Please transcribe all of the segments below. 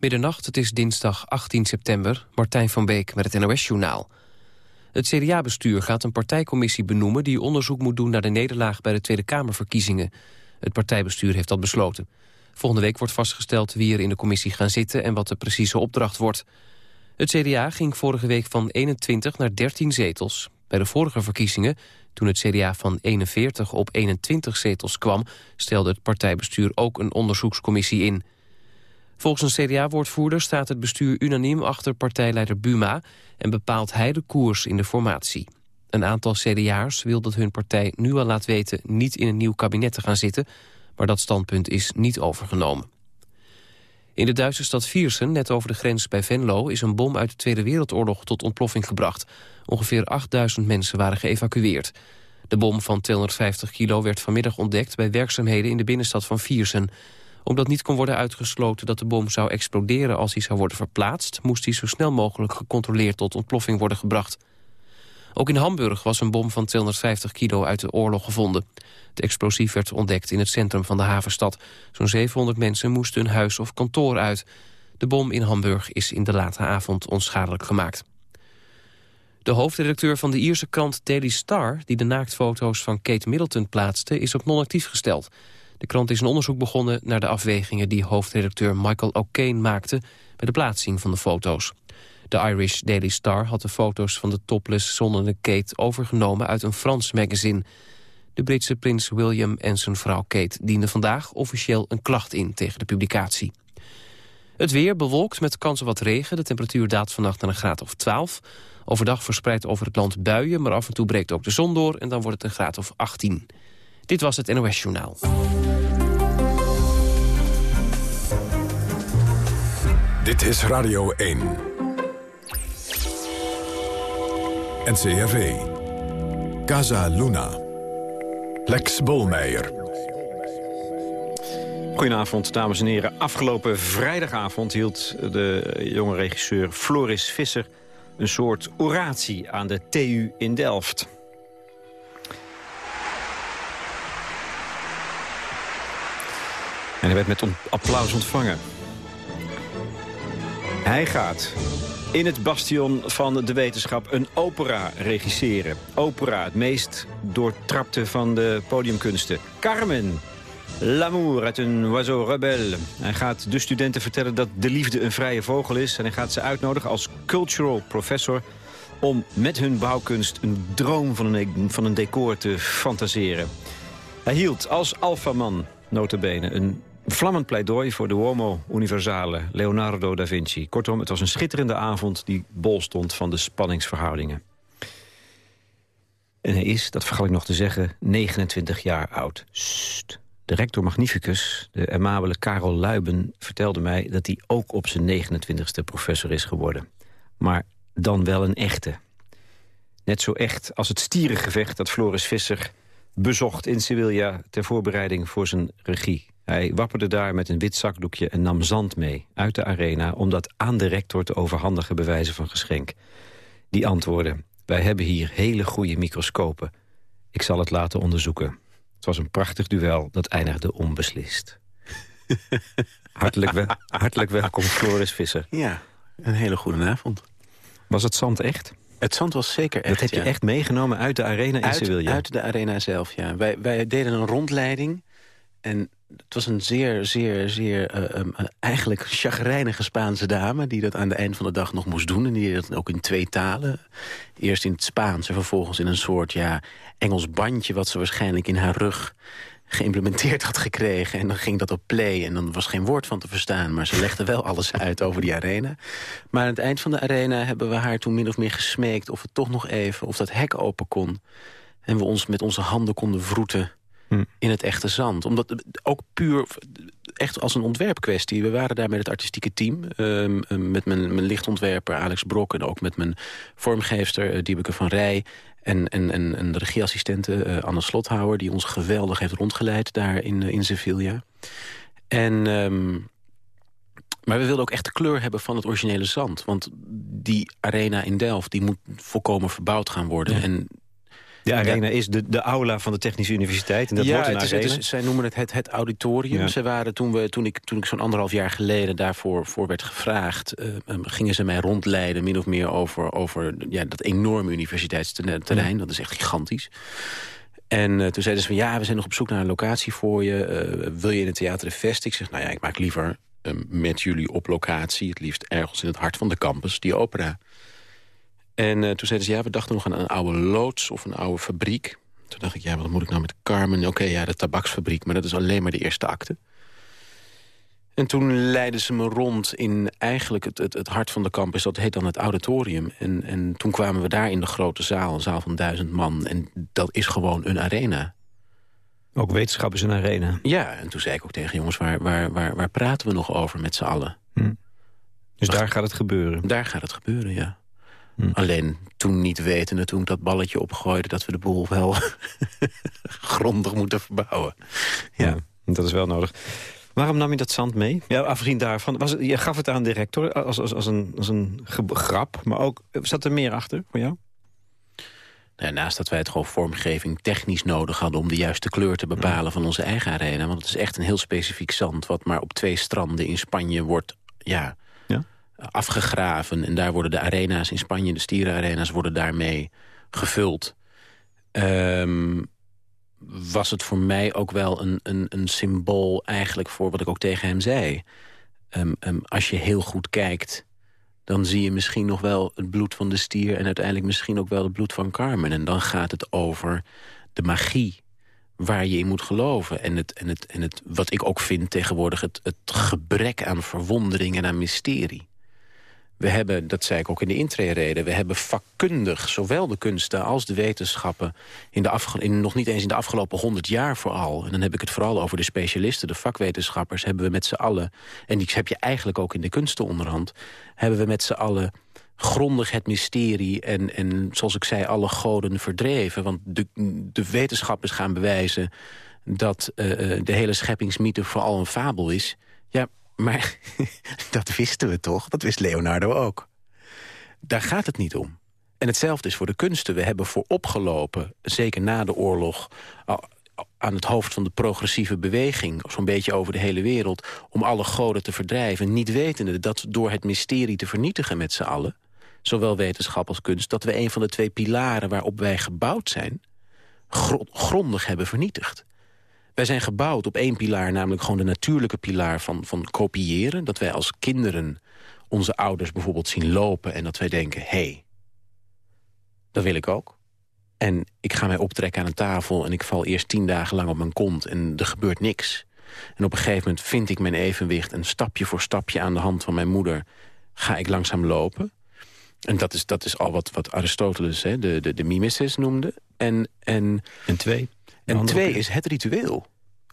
Middernacht, het is dinsdag 18 september. Martijn van Beek met het NOS-journaal. Het CDA-bestuur gaat een partijcommissie benoemen... die onderzoek moet doen naar de nederlaag bij de Tweede Kamerverkiezingen. Het partijbestuur heeft dat besloten. Volgende week wordt vastgesteld wie er in de commissie gaan zitten... en wat de precieze opdracht wordt. Het CDA ging vorige week van 21 naar 13 zetels. Bij de vorige verkiezingen, toen het CDA van 41 op 21 zetels kwam... stelde het partijbestuur ook een onderzoekscommissie in... Volgens een CDA-woordvoerder staat het bestuur unaniem achter partijleider Buma... en bepaalt hij de koers in de formatie. Een aantal CDA'ers wil dat hun partij nu al laat weten... niet in een nieuw kabinet te gaan zitten, maar dat standpunt is niet overgenomen. In de Duitse stad Viersen, net over de grens bij Venlo... is een bom uit de Tweede Wereldoorlog tot ontploffing gebracht. Ongeveer 8000 mensen waren geëvacueerd. De bom van 250 kilo werd vanmiddag ontdekt... bij werkzaamheden in de binnenstad van Viersen omdat niet kon worden uitgesloten dat de bom zou exploderen als hij zou worden verplaatst... moest hij zo snel mogelijk gecontroleerd tot ontploffing worden gebracht. Ook in Hamburg was een bom van 250 kilo uit de oorlog gevonden. Het explosief werd ontdekt in het centrum van de havenstad. Zo'n 700 mensen moesten hun huis of kantoor uit. De bom in Hamburg is in de late avond onschadelijk gemaakt. De hoofdredacteur van de Ierse krant Daily Star... die de naaktfoto's van Kate Middleton plaatste, is op non-actief gesteld. De krant is een onderzoek begonnen naar de afwegingen die hoofdredacteur Michael O'Kane maakte bij de plaatsing van de foto's. De Irish Daily Star had de foto's van de topless zonnende Kate overgenomen uit een Frans magazine. De Britse prins William en zijn vrouw Kate dienden vandaag officieel een klacht in tegen de publicatie. Het weer bewolkt met kans op wat regen. De temperatuur daalt vannacht naar een graad of 12. Overdag verspreid over het land buien, maar af en toe breekt ook de zon door... en dan wordt het een graad of 18. Dit was het NOS Journaal. Dit is Radio 1. NCRV. Casa Luna. Lex Bolmeijer. Goedenavond, dames en heren. Afgelopen vrijdagavond hield de jonge regisseur Floris Visser... een soort oratie aan de TU in Delft. En hij werd met applaus ontvangen. Hij gaat in het bastion van de wetenschap een opera regisseren. Opera, het meest doortrapte van de podiumkunsten. Carmen, L'amour uit een oiseau rebel. Hij gaat de studenten vertellen dat de liefde een vrije vogel is... en hij gaat ze uitnodigen als cultural professor... om met hun bouwkunst een droom van een, van een decor te fantaseren. Hij hield als alfaman, notabene, een vlammend pleidooi voor de Uomo Universale, Leonardo da Vinci. Kortom, het was een schitterende avond die bol stond van de spanningsverhoudingen. En hij is, dat vergat ik nog te zeggen, 29 jaar oud. De rector magnificus, de amabele Karel Luiben, vertelde mij... dat hij ook op zijn 29ste professor is geworden. Maar dan wel een echte. Net zo echt als het stierengevecht dat Floris Visser bezocht in Sevilla... ter voorbereiding voor zijn regie. Hij wapperde daar met een wit zakdoekje en nam zand mee uit de arena... om dat aan de rector te overhandigen bewijzen van geschenk. Die antwoordde, wij hebben hier hele goede microscopen. Ik zal het laten onderzoeken. Het was een prachtig duel dat eindigde onbeslist. hartelijk, wel, hartelijk welkom, Floris Visser. Ja, een hele goede avond. Was het zand echt? Het zand was zeker echt, Dat heb je echt meegenomen uit de arena in uit, Sevilla? Uit de arena zelf, ja. Wij, wij deden een rondleiding en het was een zeer, zeer, zeer uh, um, eigenlijk chagrijnige Spaanse dame... die dat aan het eind van de dag nog moest doen. En die dat ook in twee talen. Eerst in het Spaans en vervolgens in een soort ja, Engels bandje... wat ze waarschijnlijk in haar rug geïmplementeerd had gekregen. En dan ging dat op play en dan was geen woord van te verstaan. Maar ze legde wel alles uit over die arena. Maar aan het eind van de arena hebben we haar toen min of meer gesmeekt... of het toch nog even, of dat hek open kon. En we ons met onze handen konden vroeten Hm. in het echte zand. Omdat ook puur echt als een ontwerpkwestie. We waren daar met het artistieke team. Ehm, ehm, met mijn, mijn lichtontwerper Alex Brok. En ook met mijn vormgeefster uh, Diebeke van Rij. En, en, en, en de regieassistente uh, Anne Slothouwer. Die ons geweldig heeft rondgeleid daar in, uh, in Sevilla. En... Um, maar we wilden ook echt de kleur hebben van het originele zand. Want die arena in Delft die moet volkomen verbouwd gaan worden. En De arena is de, de aula van de Technische Universiteit. En dat ja, wordt een het is, arena. het is- zij noemen het het, het auditorium. Ja. Ze waren toen, we, toen ik, toen ik zo'n anderhalf jaar geleden daarvoor voor werd gevraagd... eh, eh, gingen ze mij rondleiden min of meer over, over ja, dat enorme universiteitsterrein. Dat is echt gigantisch. En eh, toen zeiden ze van ja, we zijn nog op zoek naar een locatie voor je. Eh, wil je in het theater de Vest? Ik zeg nou ja, ik maak liever eh, met jullie op locatie... het liefst ergens in het hart van de campus, die opera. En eh, toen zeiden ze ja, we dachten nog aan een oude loods of een oude fabriek. Toen dacht ik, ja, wat moet ik nou met Carmen? Oké, ja, de tabaksfabriek, maar dat is alleen maar de eerste acte. En toen leidden ze me rond in eigenlijk het, het, het hart van de campus. Dat heet dan het auditorium. En, en toen kwamen we daar in de grote zaal, een zaal van duizend man. En dat is gewoon een arena. Ook wetenschap is een arena. Ja, en toen zei ik ook tegen jongens, waar, waar, waar, waar praten we nog over met z'n allen? Dus daar gaat het gebeuren. Daar gaat het gebeuren, ja. Hm. Alleen toen niet wetende, toen ik dat balletje opgooide... dat we de boel wel grondig moeten verbouwen. Ja. dat is wel nodig. Waarom nam je dat zand mee? Ja, afgezien daarvan. Was je gaf het aan de rector als, als, als een, als een grap. Maar ook, zat er meer achter voor jou? Nou, naast dat wij het gewoon vormgeving technisch nodig hadden... om de juiste kleur te bepalen van onze eigen arena. Want het is echt een heel specifiek zand... wat maar op twee stranden in Spanje wordt Ja? Afgegraven. En daar worden de arena's in Spanje, de stierenarena's... worden daarmee gevuld. Ehm, was het voor mij ook wel een, een, een symbool eigenlijk voor wat ik ook tegen hem zei. Ehm, ehm, als je heel goed kijkt dan zie je misschien nog wel het bloed van de stier... en uiteindelijk misschien ook wel het bloed van Carmen. En dan gaat het over de magie waar je in moet geloven. En, het, en, het, en het, wat ik ook vind tegenwoordig... Het, het gebrek aan verwondering en aan mysterie. We hebben, dat zei ik ook in de intrede, we hebben vakkundig... zowel de kunsten als de wetenschappen... In de in, nog niet eens in de afgelopen honderd jaar vooral... en dan heb ik het vooral over de specialisten, de vakwetenschappers... hebben we met z'n allen, en die heb je eigenlijk ook in de kunsten onderhand... hebben we met z'n allen grondig het mysterie... en, en zoals ik zei, alle goden verdreven. Want de, de wetenschappers gaan bewijzen... dat eh, eh, de hele scheppingsmythe vooral een fabel is... Ja, maar dat wisten we toch? Dat wist Leonardo ook. Daar gaat het niet om. En hetzelfde is voor de kunsten. We hebben voorop gelopen, zeker na de oorlog... aan het hoofd van de progressieve beweging... zo'n beetje over de hele wereld... om alle goden te verdrijven. Niet wetende dat door het mysterie te vernietigen met z'n allen... zowel wetenschap als kunst... dat we een van de twee pilaren waarop wij gebouwd zijn... gro- grondig hebben vernietigd. Wij zijn gebouwd op één pilaar, namelijk gewoon de natuurlijke pilaar van, van kopiëren. Dat wij als kinderen onze ouders bijvoorbeeld zien lopen... en dat wij denken, hé, hey, dat wil ik ook. En ik ga mij optrekken aan een tafel en ik val eerst tien dagen lang op mijn kont... en er gebeurt niks. En op een gegeven moment vind ik mijn evenwicht... en stapje voor stapje aan de hand van mijn moeder ga ik langzaam lopen. En dat is, dat is al wat, wat Aristoteles hè, de, de, de mimesis noemde. En, en En twee? En twee is het ritueel.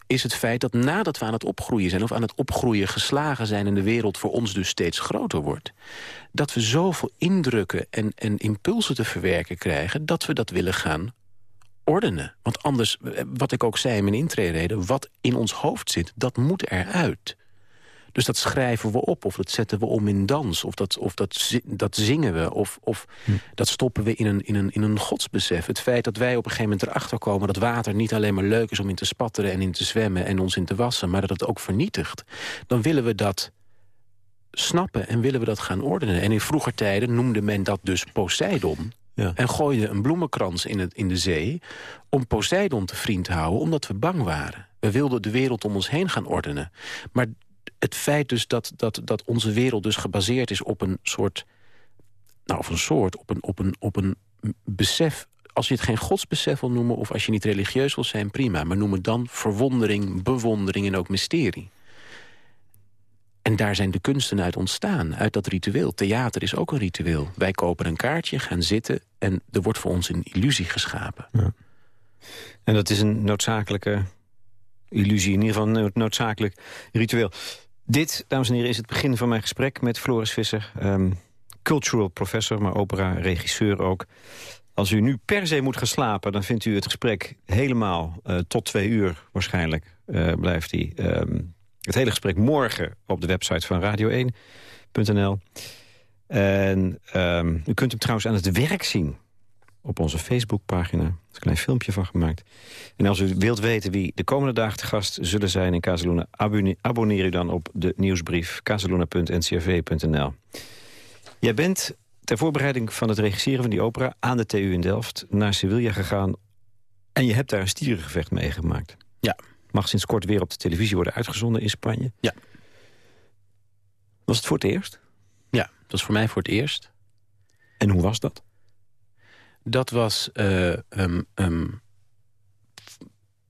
Is het feit dat nadat we aan het opgroeien zijn... of aan het opgroeien geslagen zijn... en de wereld voor ons dus steeds groter wordt... dat we zoveel indrukken en, en impulsen te verwerken krijgen... dat we dat willen gaan ordenen. Want anders, eh, wat ik ook zei in mijn intrede... wat in ons hoofd zit, dat moet eruit. Dus dat schrijven we op, of dat zetten we om in dans... of dat, of dat, dat zingen we, of, of dat stoppen we in een, in, een, in een godsbesef. Het feit dat wij op een gegeven moment erachter komen... dat water niet alleen maar leuk is om in te spatteren en in te zwemmen... en ons in te wassen, maar dat het ook vernietigt. Dan willen we dat snappen en willen we dat gaan ordenen. En in vroeger tijden noemde men dat dus Poseidon... Ja. en gooide een bloemenkrans in, het, in de zee... om Poseidon te vriend te houden, omdat we bang waren. We wilden de wereld om ons heen gaan ordenen. Maar het feit dus dat, dat, dat onze wereld dus gebaseerd is op een soort... nou, of een soort, op een, op een, op een besef... als je het geen godsbesef wil noemen... of als je niet religieus wil zijn, prima. Maar noem het dan verwondering, bewondering en ook mysterie. En daar zijn de kunsten uit ontstaan, uit dat ritueel. Theater is ook een ritueel. Wij kopen een kaartje, gaan zitten... en er wordt voor ons een illusie geschapen. En dat is een noodzakelijke illusie, in ieder geval een nood- noodzakelijk ritueel. Dit, dames en heren, is het begin van mijn gesprek met Floris Visser. ehm, cultural professor, maar opera-regisseur ook. Als u nu per se moet gaan slapen, dan vindt u het gesprek helemaal eh, tot twee uur waarschijnlijk. eh, blijft hij. ehm, het hele gesprek morgen op de website van radio1.nl. En ehm, u kunt hem trouwens aan het werk zien op onze Facebookpagina. Er is een klein filmpje van gemaakt. En als u wilt weten wie de komende dagen te gast zullen zijn in Casaluna... abonneer u dan op de nieuwsbrief casaluna.ncrv.nl. Jij bent ter voorbereiding van het regisseren van die opera... aan de TU in Delft naar Sevilla gegaan... en je hebt daar een stierengevecht meegemaakt. Ja. Mag sinds kort weer op de televisie worden uitgezonden in Spanje. Ja. Was het voor het eerst? Ja, dat was voor mij voor het eerst. En hoe was dat? Dat was uh, um, um,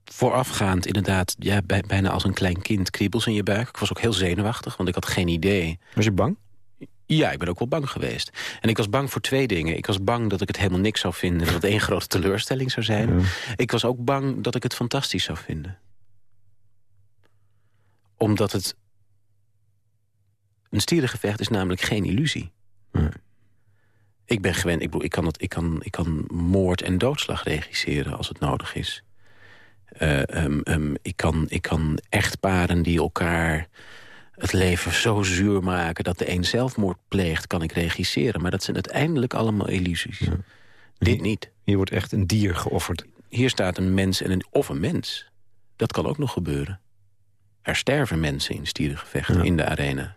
voorafgaand inderdaad ja, bij, bijna als een klein kind kriebels in je buik. Ik was ook heel zenuwachtig, want ik had geen idee. Was je bang? Ja, ik ben ook wel bang geweest. En ik was bang voor twee dingen. Ik was bang dat ik het helemaal niks zou vinden. Dat het één grote teleurstelling zou zijn. Ik was ook bang dat ik het fantastisch zou vinden. Omdat het... Een stierengevecht is namelijk geen illusie. Ik ben gewend, ik, bedoel, ik, kan het, ik, kan, ik kan moord en doodslag regisseren als het nodig is. Uh, um, um, ik, kan, ik kan echtparen die elkaar het leven zo zuur maken... dat de een zelfmoord pleegt, kan ik regisseren. Maar dat zijn uiteindelijk allemaal illusies. Ja. Dit niet. Hier wordt echt een dier geofferd. Hier staat een mens en een, of een mens. Dat kan ook nog gebeuren. Er sterven mensen in stierengevechten ja. in de arena.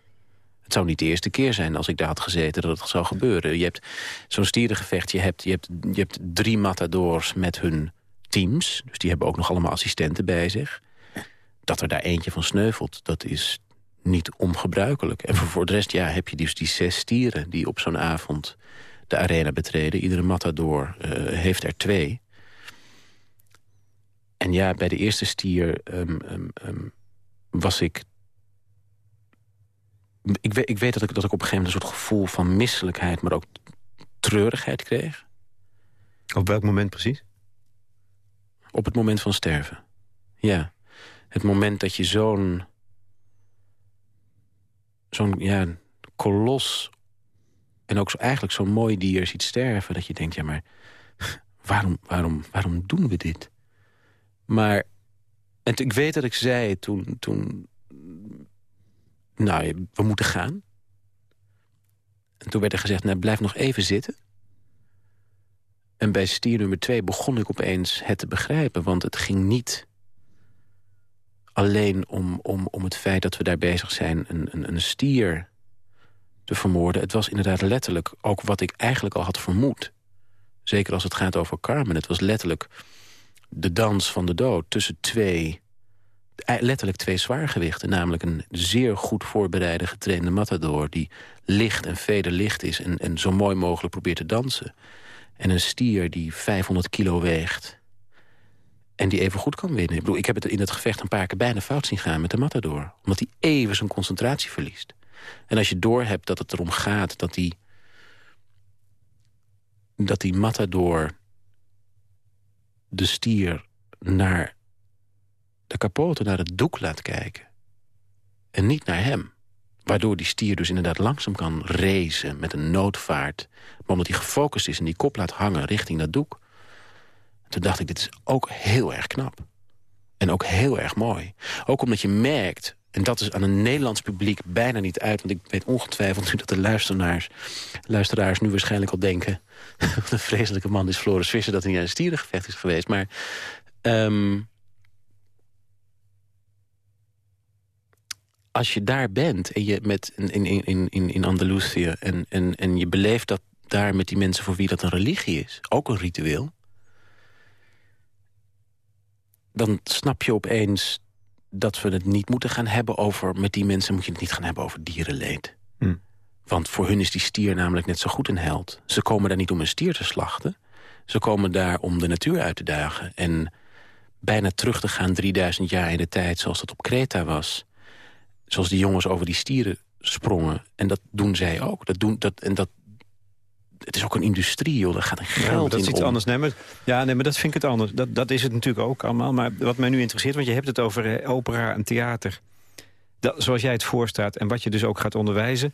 Het zou niet de eerste keer zijn als ik daar had gezeten dat het zou gebeuren. Je hebt zo'n stierengevecht, je hebt, je, hebt, je hebt drie matadors met hun teams. Dus die hebben ook nog allemaal assistenten bij zich. Dat er daar eentje van sneuvelt, dat is niet ongebruikelijk. En voor de rest ja, heb je dus die zes stieren die op zo'n avond de arena betreden. Iedere matador uh, heeft er twee. En ja, bij de eerste stier um, um, um, was ik... Ik weet, ik weet dat, ik, dat ik op een gegeven moment een soort gevoel van misselijkheid... maar ook treurigheid kreeg. Op welk moment precies? Op het moment van sterven. Ja. Het moment dat je zo'n... zo'n ja, kolos... en ook zo, eigenlijk zo'n mooi dier ziet sterven... dat je denkt, ja, maar waarom, waarom, waarom doen we dit? Maar en ik weet dat ik zei toen... toen nou, we moeten gaan. En toen werd er gezegd, nou, blijf nog even zitten. En bij stier nummer twee begon ik opeens het te begrijpen. Want het ging niet alleen om, om, om het feit dat we daar bezig zijn... een, een, een stier te vermoorden. Het was inderdaad letterlijk ook wat ik eigenlijk al had vermoed. Zeker als het gaat over Carmen. Het was letterlijk de dans van de dood tussen twee... letterlijk twee zwaargewichten. Namelijk een zeer goed voorbereide, getrainde matador... die licht en vederlicht is en, en zo mooi mogelijk probeert te dansen. En een stier die 500 kilo weegt... en die even goed kan winnen. Ik, bedoel, ik heb het in het gevecht een paar keer bijna fout zien gaan met de matador. Omdat hij even zijn concentratie verliest. En als je doorhebt dat het erom gaat dat die... dat die matador de stier naar de kapote, naar het doek laat kijken. En niet naar hem. Waardoor die stier dus inderdaad langzaam kan racen met een noodvaart. Maar omdat hij gefocust is en die kop laat hangen richting dat doek. Toen dacht ik, dit is ook heel erg knap. En ook heel erg mooi. Ook omdat je merkt, en dat is aan een Nederlands publiek bijna niet uit... want ik weet ongetwijfeld nu dat de luisteraars, luisteraars nu waarschijnlijk al denken... wat een vreselijke man is Floris Visser... dat hij in een stierengevecht is geweest. Maar um, als je daar bent en je met in, in, in, in Andalusië... En, en, en je beleeft dat daar met die mensen voor wie dat een religie is... ook een ritueel... dan snap je opeens dat we het niet moeten gaan hebben over... met die mensen moet je het niet gaan hebben over dierenleed. Hm. Want voor hun is die stier namelijk net zo goed een held. Ze komen daar niet om een stier te slachten. Ze komen daar om de natuur uit te dagen. En bijna terug te gaan 3000 jaar in de tijd zoals dat op Kreta was. Zoals die jongens over die stieren sprongen. En dat doen zij ook. Dat doen, dat, en dat, het is ook een industrie, joh. Daar gaat een geld ja, dat is iets om. anders. Nee, maar, ja, nee, maar dat vind ik het anders. Dat, dat is het natuurlijk ook allemaal. Maar wat mij nu interesseert, want je hebt het over eh, opera en theater. Dat, zoals jij het voorstaat en wat je dus ook gaat onderwijzen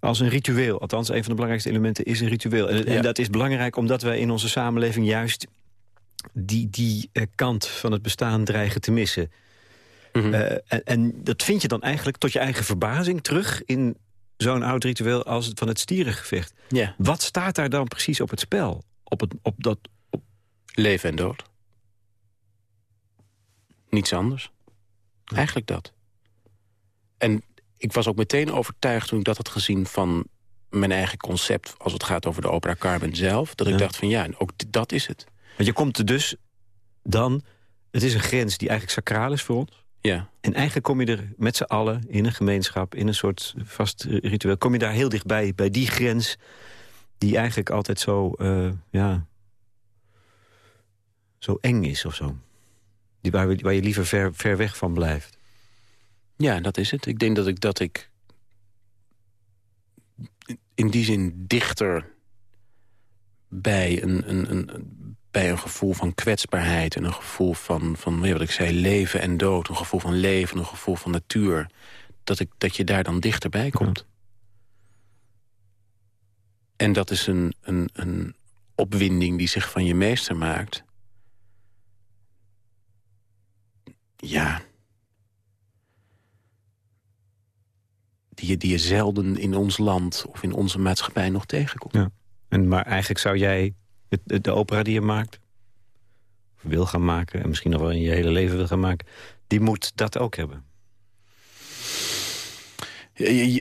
als een ritueel. Althans, een van de belangrijkste elementen is een ritueel. En, Ja. en dat is belangrijk omdat wij in onze samenleving juist die, die eh, kant van het bestaan dreigen te missen. Mhm. Eh, en, en dat vind je dan eigenlijk tot je eigen verbazing terug... in zo'n oud ritueel als van het stierengevecht. ja. Wat staat daar dan precies op het spel? op, het, op dat... Op... Leven en dood. Niets anders. Eigenlijk dat. En ik was ook meteen overtuigd toen ik dat had gezien... van mijn eigen concept als het gaat over de opera Carmen zelf... dat ik dacht van ja, ook dat is het. Want je komt er dus dan... Het is een grens die eigenlijk sacraal is voor ons. Ja. En eigenlijk kom je er met z'n allen in een gemeenschap... in een soort vast ritueel... kom je daar heel dichtbij, bij die grens... die eigenlijk altijd zo, uh, ja... zo eng is of zo. Die, waar, waar je liever ver, ver weg van blijft. Ja, dat is het. Ik denk dat ik, dat ik in die zin dichter bij een, een, een, bij een gevoel van kwetsbaarheid... en een gevoel van, van wat ik zei, leven en dood. Een gevoel van leven, een gevoel van natuur. Dat, ik, dat je daar dan dichterbij komt. En dat is een, een, een opwinding die zich van je meester maakt. Ja, die je, die je zelden in ons land of in onze maatschappij nog tegenkomt. Ja. En, maar eigenlijk zou jij de, de opera die je maakt, wil gaan maken... en misschien nog wel in je hele leven wil gaan maken... die moet dat ook hebben.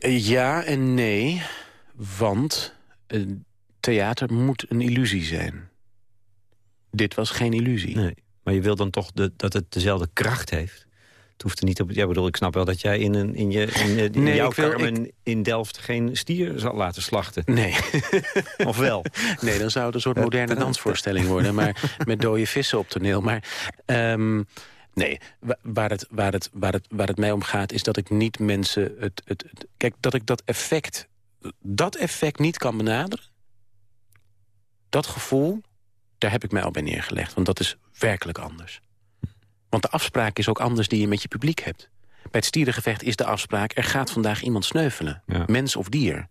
Ja en nee, want theater moet een illusie zijn. Dit was geen illusie. Nee, maar je wil dan toch de, dat het dezelfde kracht heeft? Het hoeft er niet op... Ja, bedoel, ik snap wel dat jij in, een, in, je, in, in jouw Carmen in Delft geen stier zal laten slachten. Nee. of wel? Nee, dan zou het een soort moderne dansvoorstelling worden. Maar met dode vissen op toneel. Maar... Um, Nee, waar het, waar, het, waar, het, waar het mij om gaat is dat ik niet mensen... Het, het, het, kijk, dat ik dat effect, dat effect niet kan benaderen. Dat gevoel, daar heb ik mij al bij neergelegd. Want dat is werkelijk anders. Want de afspraak is ook anders die je met je publiek hebt. Bij het stierengevecht is de afspraak... er gaat vandaag iemand sneuvelen, mens of dier.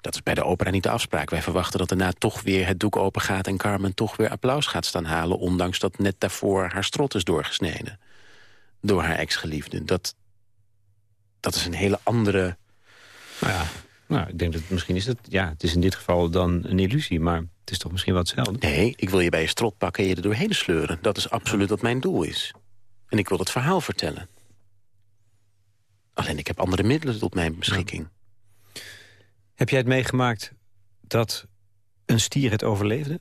Dat is bij de opera niet de afspraak. Wij verwachten dat daarna toch weer het doek open gaat... en Carmen toch weer applaus gaat staan halen... ondanks dat net daarvoor haar strot is doorgesneden. Door haar ex-geliefde. Dat, dat is een hele andere... Nou ja, nou, ik denk dat misschien is het... Ja, het is in dit geval dan een illusie, maar het is toch misschien wat hetzelfde? Nee, ik wil je bij je strot pakken en je er doorheen sleuren. Dat is absoluut wat mijn doel is. En ik wil het verhaal vertellen. Alleen ik heb andere middelen tot mijn beschikking. Heb jij het meegemaakt dat een stier het overleefde?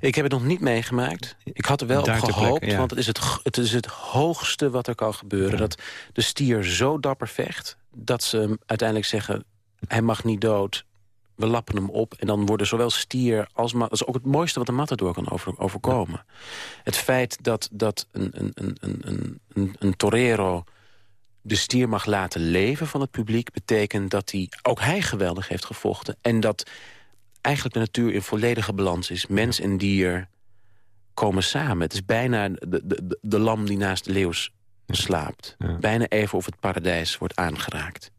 Ik heb het nog niet meegemaakt. Ik had er wel op gehoopt, want het is het, het is het hoogste wat er kan gebeuren. Dat de stier zo dapper vecht, dat ze uiteindelijk zeggen... hij mag niet dood, we lappen hem op... en dan worden zowel stier als... Dat is ook het mooiste wat de matador kan over, overkomen. Het feit dat, dat een, een, een, een, een, een torero de stier mag laten leven van het publiek... betekent dat hij, ook hij geweldig heeft gevochten. En dat eigenlijk de natuur in volledige balans is. Mens en dier komen samen. Het is bijna de, de, de lam die naast de leeuw slaapt. Bijna even of het paradijs wordt aangeraakt.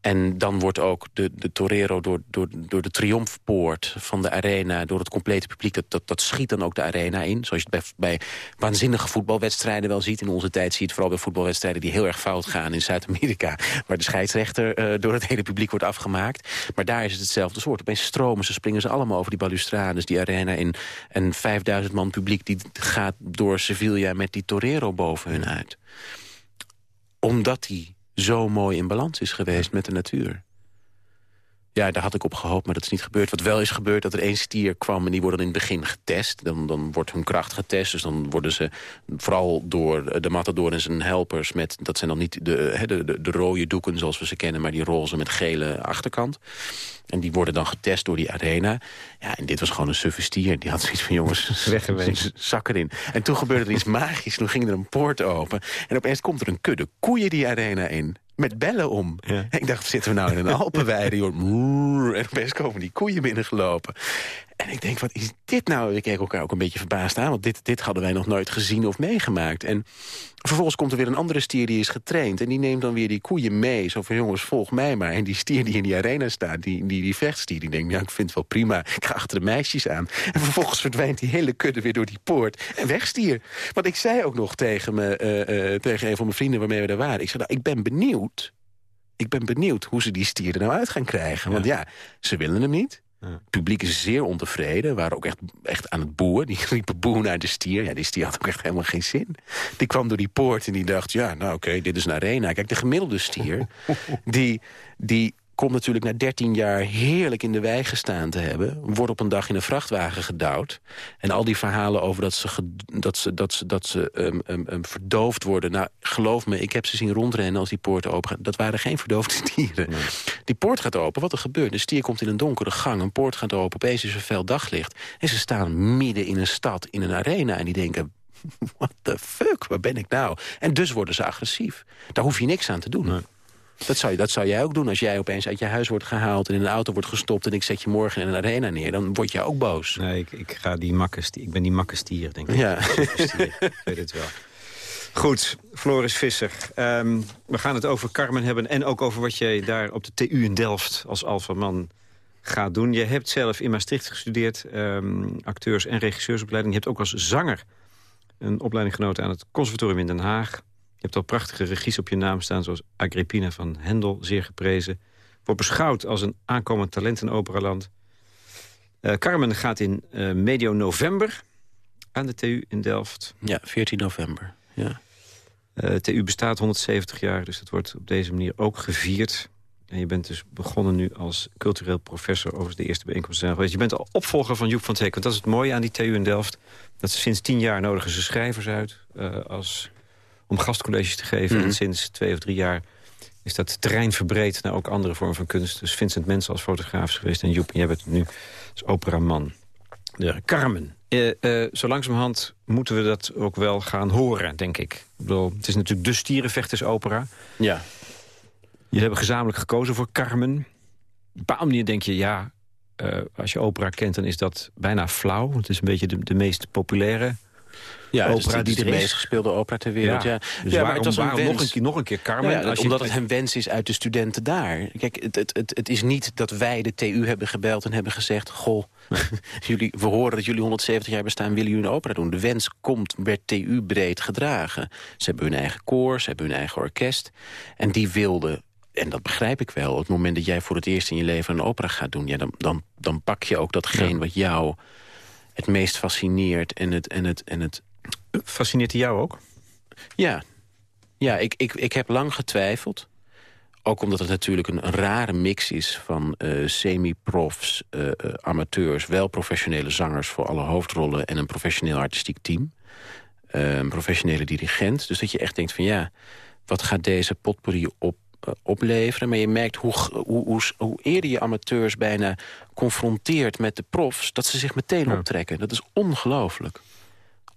En dan wordt ook de, de torero door, door, door de triomfpoort van de arena... door het complete publiek, dat, dat, schiet dan ook de arena in. Zoals je het bij, bij waanzinnige voetbalwedstrijden wel ziet. In onze tijd zie je het vooral bij voetbalwedstrijden... die heel erg fout gaan in Zuid-Amerika... waar de scheidsrechter uh, door het hele publiek wordt afgemaakt. Maar daar is het hetzelfde soort. Opeens stromen ze, springen ze allemaal over die balustrades, die arena in. En 5000 man publiek die gaat door Sevilla met die torero boven hun uit. Omdat die zo mooi in balans is geweest met de natuur. Ja, daar had ik op gehoopt, maar dat is niet gebeurd. Wat wel is gebeurd, dat er één stier kwam en die worden in het begin getest. Dan, dan wordt hun kracht getest, dus dan worden ze vooral door de matador en zijn helpers... met, dat zijn dan niet de, de, de, de rode doeken zoals we ze kennen... maar die roze met gele achterkant. En die worden dan getest door die arena. Ja, en dit was gewoon een suffe stier. Die had zoiets van, jongens, weggewezen. zak erin. En toen gebeurde er iets magisch. Toen ging er een poort open. En opeens komt er een kudde koeien die arena in met bellen om. Ja. ik dacht, zitten we nou in een Alpenweide? En opeens komen die koeien binnengelopen. En ik denk, wat is dit nou? We keken elkaar ook een beetje verbaasd aan. Want dit, dit hadden wij nog nooit gezien of meegemaakt. En vervolgens komt er weer een andere stier die is getraind. En die neemt dan weer die koeien mee. Zo van, jongens, volg mij maar. En die stier die in die arena staat, die, die, die vechtstier... die denkt, ja, ik vind het wel prima. Ik ga achter de meisjes aan. En vervolgens verdwijnt die hele kudde weer door die poort. En wegstier. Want ik zei ook nog tegen, me, uh, uh, tegen een van mijn vrienden waarmee we daar waren. Ik zei, nou, ik ben benieuwd. Ik ben benieuwd hoe ze die stier er nou uit gaan krijgen. Want ja, ze willen hem niet. Het publiek is zeer ontevreden. waren ook echt, echt aan het boeien. Die riepen boe naar de stier. Ja, die stier had ook echt helemaal geen zin. Die kwam door die poort en die dacht... ja, nou oké, dit is een arena. Kijk, de gemiddelde stier... die, die komt natuurlijk na 13 jaar heerlijk in de wei gestaan te hebben... wordt op een dag in een vrachtwagen gedouwd. En al die verhalen over dat ze, dat ze, dat ze, dat ze um, um, um, verdoofd worden... nou, geloof me, ik heb ze zien rondrennen als die poort open gaat. Dat waren geen verdoofde stieren. Die poort gaat open, wat er gebeurt? De stier komt in een donkere gang, een poort gaat open... opeens is er veel daglicht. En ze staan midden in een stad, in een arena... en die denken, what the fuck, waar ben ik nou? En dus worden ze agressief. Daar hoef je niks aan te doen. Nee. Dat zou, dat zou jij ook doen als jij opeens uit je huis wordt gehaald... en in een auto wordt gestopt en ik zet je morgen in een arena neer. Dan word je ook boos. Nee, ik, ik, ga die ik ben die makkestier, denk ik. Ja. ik weet het wel. Goed, Floris Visser. Um, we gaan het over Carmen hebben en ook over wat jij daar op de TU in Delft als alfaman gaat doen. Je hebt zelf in Maastricht gestudeerd, um, acteurs- en regisseursopleiding. Je hebt ook als zanger een opleiding genoten aan het Conservatorium in Den Haag. Je hebt al prachtige regies op je naam staan... zoals Agrippina van Hendel, zeer geprezen. Wordt beschouwd als een aankomend talent in operaland. Uh, Carmen gaat in uh, medio november aan de TU in Delft. Ja, 14 november. Ja. Uh, TU bestaat 170 jaar, dus dat wordt op deze manier ook gevierd. En je bent dus begonnen nu als cultureel professor... over de eerste bijeenkomst zijn geweest. Je bent al opvolger van Joep van Teek. Want dat is het mooie aan die TU in Delft. Dat ze sinds tien jaar nodigen ze schrijvers uit... als om gastcolleges te geven. En mhm. sinds twee of drie jaar is dat terrein verbreed naar ook andere vormen van kunst. Dus Vincent Mensen als fotograaf is geweest en Joep, jij bent nu als operaman. De Carmen. Uh, uh, zo langzamerhand moeten we dat ook wel gaan horen, denk ik. ik bedoel, het is natuurlijk de stierenvechtersopera. Ja. Jullie hebben gezamenlijk gekozen voor Carmen. Op een bepaalde manier denk je, ja, uh, als je opera kent... dan is dat bijna flauw. Het is een beetje de, de meest populaire ja, opera die de meest gespeelde opera ter wereld. Ja. Dus ja, waarom, het was waarom nog, een keer, nog een keer Carmen? Ja, omdat het een wens is uit de studenten daar. Kijk, het, het, het, het is niet dat wij de TU hebben gebeld en hebben gezegd... goh, jullie, we horen dat jullie 170 jaar bestaan, willen jullie een opera doen? De wens komt, werd TU breed gedragen. Ze hebben hun eigen koor, ze hebben hun eigen orkest. En die wilden en dat begrijp ik wel. Op het moment dat jij voor het eerst in je leven een opera gaat doen... Ja, dan, dan, dan pak je ook datgene wat jou het meest fascineert... en het, en het, en het Fascineert hij jou ook? Ja, ja ik, ik, ik heb lang getwijfeld. Ook omdat het natuurlijk een, rare mix is van uh, semi-profs, uh, amateurs... wel professionele zangers voor alle hoofdrollen... en een professioneel artistiek team. een professionele dirigent. Dus dat je echt denkt van ja, wat gaat deze potpourri op, opleveren? Maar je merkt hoe, hoe, hoe, hoe, eerder je amateurs bijna confronteert met de profs... dat ze zich meteen optrekken. Dat is ongelooflijk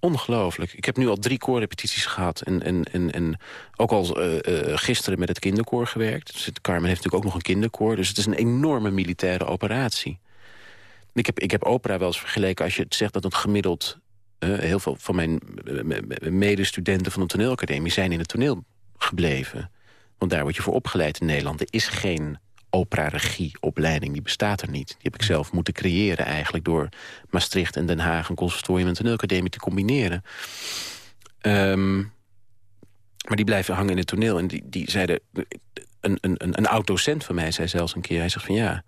ongelooflijk. Ik heb nu al drie koorrepetities gehad. En, en, en, en ook al uh, uh, gisteren met het kinderkoor gewerkt. Dus Carmen heeft natuurlijk ook nog een kinderkoor. Dus het is een enorme militaire operatie. Ik heb, ik heb opera wel eens vergeleken. Als je zegt dat het gemiddeld... Uh, heel veel van mijn medestudenten van de toneelacademie... zijn in het toneel gebleven. Want daar word je voor opgeleid in Nederland. Er is geen opera-regie-opleiding, die bestaat er niet. Die heb ik zelf moeten creëren eigenlijk... door Maastricht en Den Haag een conservatorium en toneelacademie te combineren. Um, maar die blijven hangen in het toneel. En die, die zeiden... Een, een, een oud-docent van mij zei zelfs een keer... hij zegt van ja,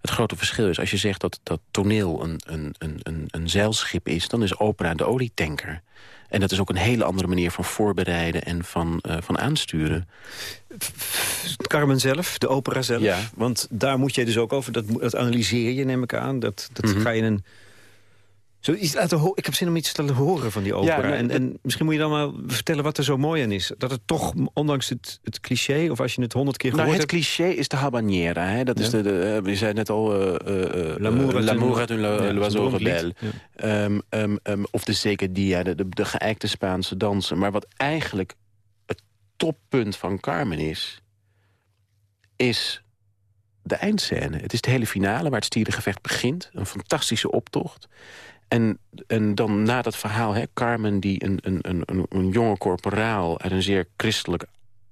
het grote verschil is... als je zegt dat, dat toneel een, een, een, een zeilschip is... dan is opera de olietanker. En dat is ook een hele andere manier van voorbereiden en van, uh, van aansturen. Carmen zelf, de opera zelf. Ja. Want daar moet je dus ook over, dat, dat analyseer je neem ik aan. Dat, dat mhm. ga je een zo iets laten ik heb zin om iets te horen van die opera. en, en misschien moet je dan maar vertellen wat er zo mooi aan is. Dat het toch, ondanks het, het cliché, of als je het honderd keer nou, gehoord nou, het cliché is de habanera. Hè? Dat is de, de, uh, we zeiden net al... Uh, uh, L'amour est un l'oiseau rebelle. Um, um, um, of de zekerdia, de, de, de geëikte Spaanse dansen. Maar wat eigenlijk het toppunt van Carmen is... is de eindscène. Het is de hele finale waar het stierengevecht begint. Een fantastische optocht. En, en dan na dat verhaal, hè, Carmen die een, een, een, een jonge corporaal... uit een zeer christelijk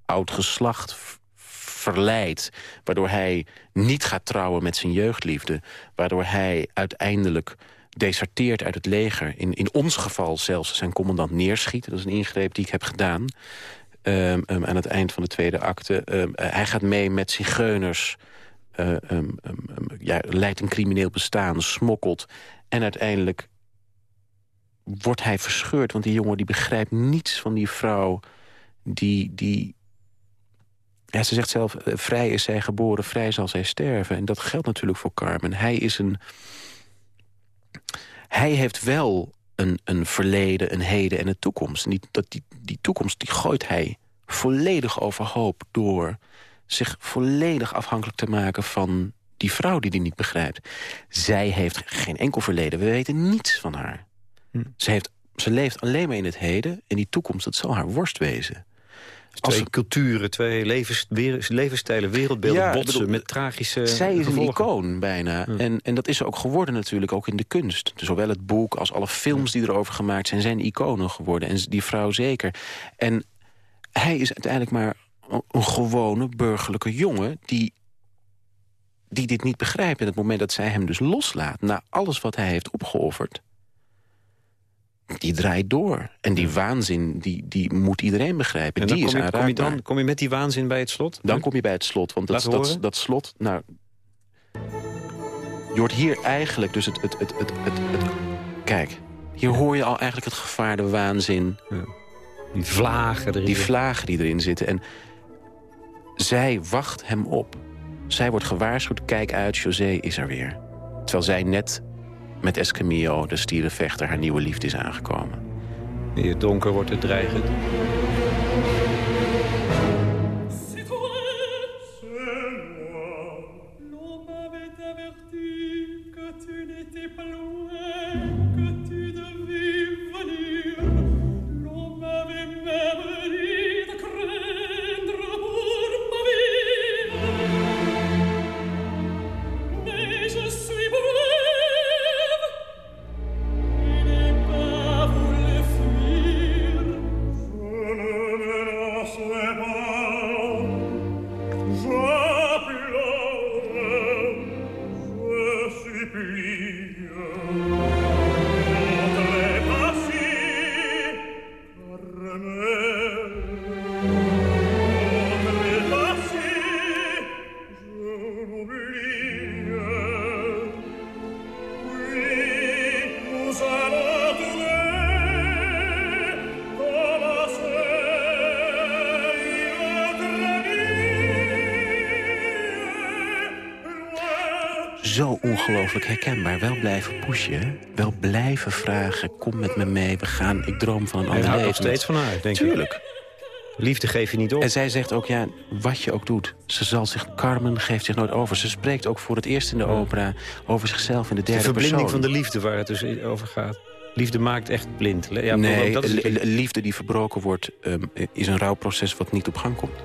oud geslacht verleidt... waardoor hij niet gaat trouwen met zijn jeugdliefde... waardoor hij uiteindelijk deserteert uit het leger. In, in ons geval zelfs zijn commandant neerschiet. Dat is een ingreep die ik heb gedaan. Um, um, aan het eind van de tweede acte. Um, hij gaat mee met zigeuners uh, ja, leidt een crimineel bestaan, smokkelt... en uiteindelijk wordt hij verscheurd. Want die jongen die begrijpt niets van die vrouw... die, die ja, ze zegt zelf, eh, vrij is zij geboren, vrij zal zij sterven. En dat geldt natuurlijk voor Carmen. Hij is een... Hij heeft wel een, een verleden, een heden en een toekomst. Die, dat, die, die toekomst die gooit hij volledig overhoop... door zich volledig afhankelijk te maken van die vrouw die hij niet begrijpt. Zij heeft geen enkel verleden. We weten niets van haar. Hm. Ze, heeft, ze leeft alleen maar in het heden. En die toekomst, dat zal haar worst wezen. Twee culturen, twee levens, levensstijlen, wereldbeelden botsen met tragische Zij is een icoon bijna. En, en dat is ze ook geworden natuurlijk, ook in de kunst. Zowel het boek als alle films die erover gemaakt zijn... zijn iconen geworden. En die vrouw zeker. En hij is uiteindelijk maar een gewone burgerlijke jongen... die die dit niet begrijpt. En het moment dat zij hem dus loslaat... na alles wat hij heeft opgeofferd die draait door. En die waanzin, die, die moet iedereen begrijpen. En dan die kom, is je, kom, je dan, kom je met die waanzin bij het slot? Dan kom je bij het slot. Want dat, dat, dat, slot... Nou, je hoort hier eigenlijk dus het, het, het, het, het, Kijk, hier hoor je al eigenlijk het gevaar, de waanzin. Ja. Die vlagen erin. Die vlagen die erin zitten. En zij wacht hem op. Zij wordt gewaarschuwd, kijk uit, José is er weer. Terwijl zij net met Escamillo, de stierenvechter, haar nieuwe liefde is aangekomen. In het donker wordt het dreigend. Ongelooflijk herkenbaar. Wel blijven pushen, wel blijven vragen. Kom met me mee, we gaan, ik droom van een ander leven. nog steeds van haar, denk Tuurlijk. Liefde geef je niet op. En zij zegt ook, ja, wat je ook doet. Ze zal zich, Carmen geeft zich nooit over. Ze spreekt ook voor het eerst in de opera over zichzelf in de derde persoon. De verblinding van de liefde waar het dus over gaat. Liefde maakt echt blind. Ja, nee, dat is... liefde die verbroken wordt... Um, is een rouwproces wat niet op gang komt.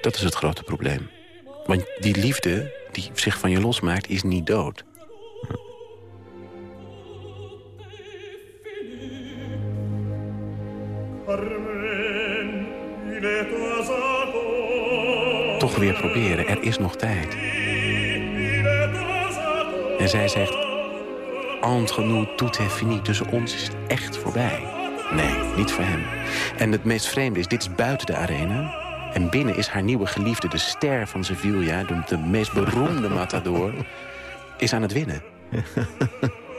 Dat is het grote probleem. Want die liefde die zich van je losmaakt, is niet dood. Toch weer proberen, er is nog tijd. En zij zegt, entre nous, tout est fini. Tussen ons is het echt voorbij. Nee, niet voor hem. En het meest vreemde is, dit is buiten de arena. En binnen is haar nieuwe geliefde, de ster van Sevilla... de, de meest beroemde matador, is aan het winnen.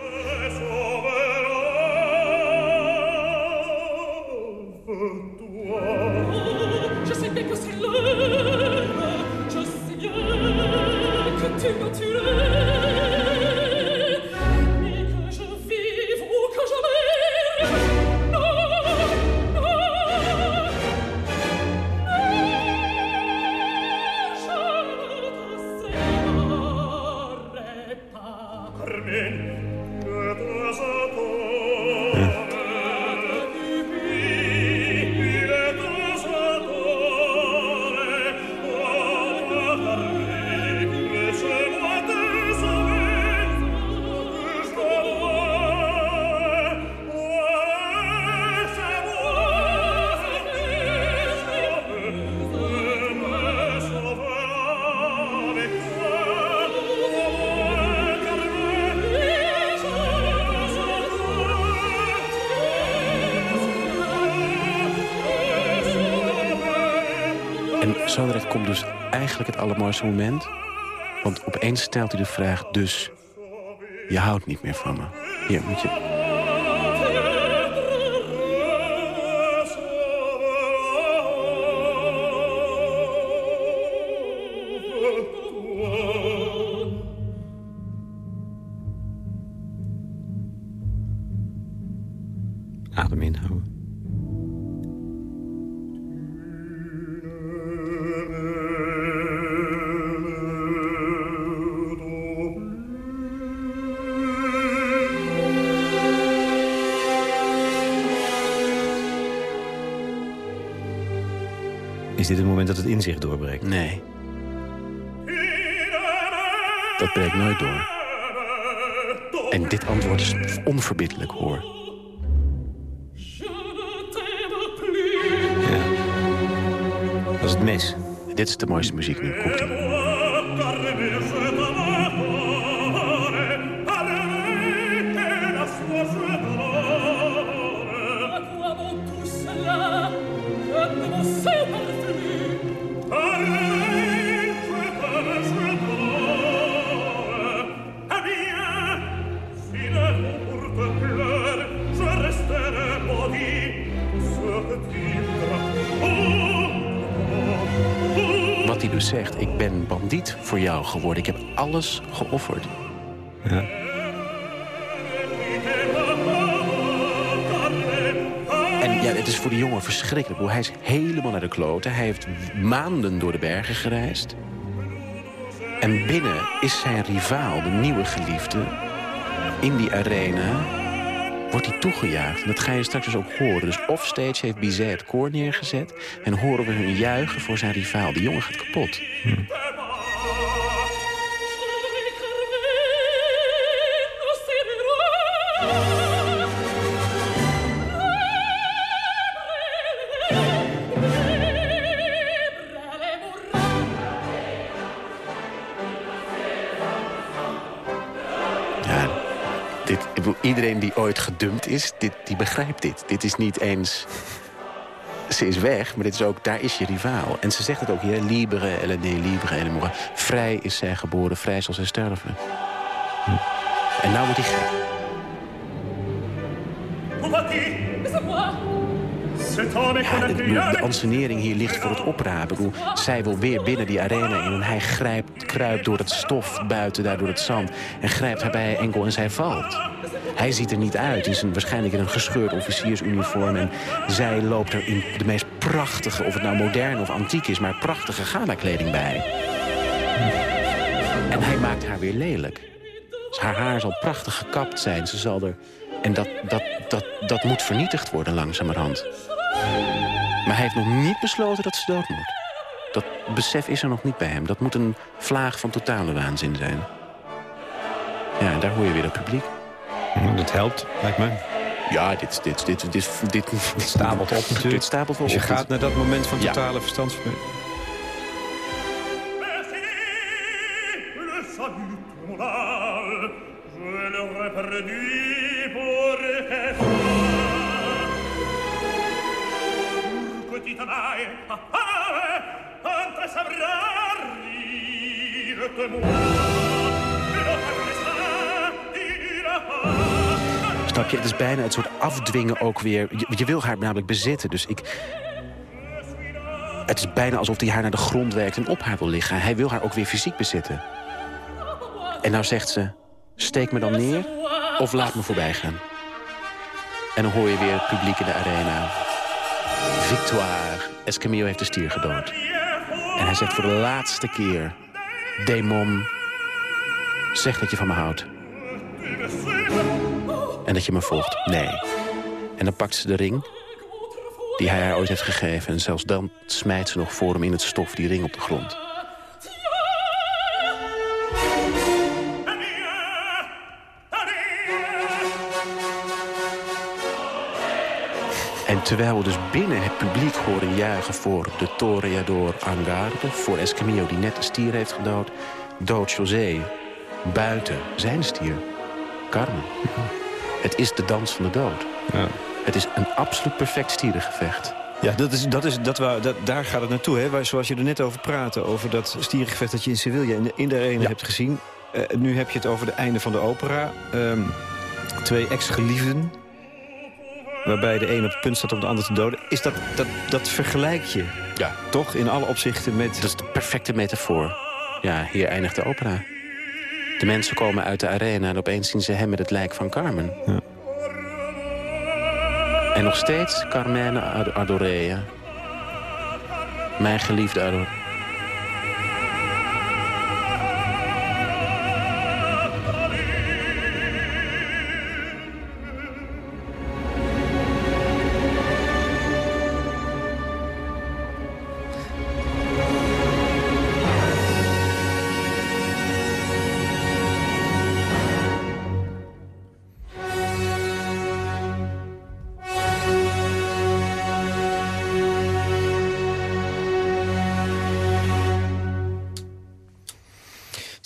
eigenlijk het allermooiste moment. Want opeens stelt hij de vraag, dus je houdt niet meer van me. Hier, moet je... Is dit het moment dat het inzicht doorbreekt? Nee. Dat breekt nooit door. En dit antwoord is onverbiddelijk, hoor. Ja. Dat is het mes. Dit is de mooiste muziek nu. Komt ie. Zegt... ik ben bandiet voor jou geworden. Ik heb alles geofferd. Ja. En ja, het is voor die jongen verschrikkelijk. Hij is helemaal naar de kloten. Hij heeft maanden door de bergen gereisd. En binnen is zijn rivaal, de nieuwe geliefde... in die arena wordt hij toegejuicht. En dat ga je straks dus ook horen. Dus offstage heeft Bizet het koor neergezet... en horen we hun juichen voor zijn rivaal. Die jongen gaat kapot. Hm. Iedereen die ooit gedumpt is, dit, die begrijpt dit. Dit is niet eens... Ze is weg, maar dit is ook, daar is je rivaal. En ze zegt het ook hier, libre, elle nee, libre, elle. Vrij is zij geboren, vrij zal zij sterven. Hm. En nou wordt hij gek. De, de ansenering hier ligt voor het oprapen. zij wil weer binnen die arena in en hij grijpt, kruipt door het stof buiten, daar door het zand. En grijpt haar bij enkel en zij valt. Hij ziet er niet uit. Hij is een, waarschijnlijk in een gescheurd officiersuniform. En zij loopt er in de meest prachtige, of het nou modern of antiek is... maar prachtige gala-kleding bij. En hij maakt haar weer lelijk. Haar haar zal prachtig gekapt zijn. Ze zal er... En dat, dat, dat, dat moet vernietigd worden langzamerhand. Maar hij heeft nog niet besloten dat ze dood moet. Dat besef is er nog niet bij hem. Dat moet een vlaag van totale waanzin zijn. Ja, en daar hoor je weer het publiek. Dat helpt, lijkt me. Ja, dit, dit, dit, dit, dit, dit stapelt op natuurlijk. Dit stapelt wel dus je gaat naar dat moment van totale ja. Snap je? Het is bijna het soort afdwingen ook weer. Je, wil haar namelijk bezitten, dus ik... Het is bijna alsof hij haar naar de grond werkt en op haar wil liggen. Hij wil haar ook weer fysiek bezitten. En nou zegt ze, steek me dan neer of laat me voorbij gaan. En dan hoor je weer het publiek in de arena. Victoire, Escamillo heeft de stier gedood. En hij zegt voor de laatste keer... Demon, zeg dat je van me houdt. En dat je me volgt. Nee. En dan pakt ze de ring die hij haar ooit heeft gegeven. En zelfs dan smijt ze nog voor hem in het stof die ring op de grond. En terwijl we dus binnen het publiek horen juichen voor de Toreador Angarde... voor Escamillo die net de stier heeft gedood... dood José buiten zijn stier, Carmen. Het is de dans van de dood. Ja. Het is een absoluut perfect stierengevecht. Ja, dat is, dat is, dat, dat, daar gaat het naartoe. Hè? Zoals je er net over praatte, over dat stierengevecht dat je in Sevilla in de, in de arena hebt gezien. Uh, nu heb je het over het einde van de opera. Um, twee ex-geliefden, waarbij de een op het punt staat om de ander te doden. Is dat, dat, dat vergelijk je ja. toch in alle opzichten met... Dat is de perfecte metafoor. Ja, hier eindigt de opera. De mensen komen uit de arena en opeens zien ze hem met het lijk van Carmen. Ja. En nog steeds Carmene Adorea. Mijn geliefde Adorea.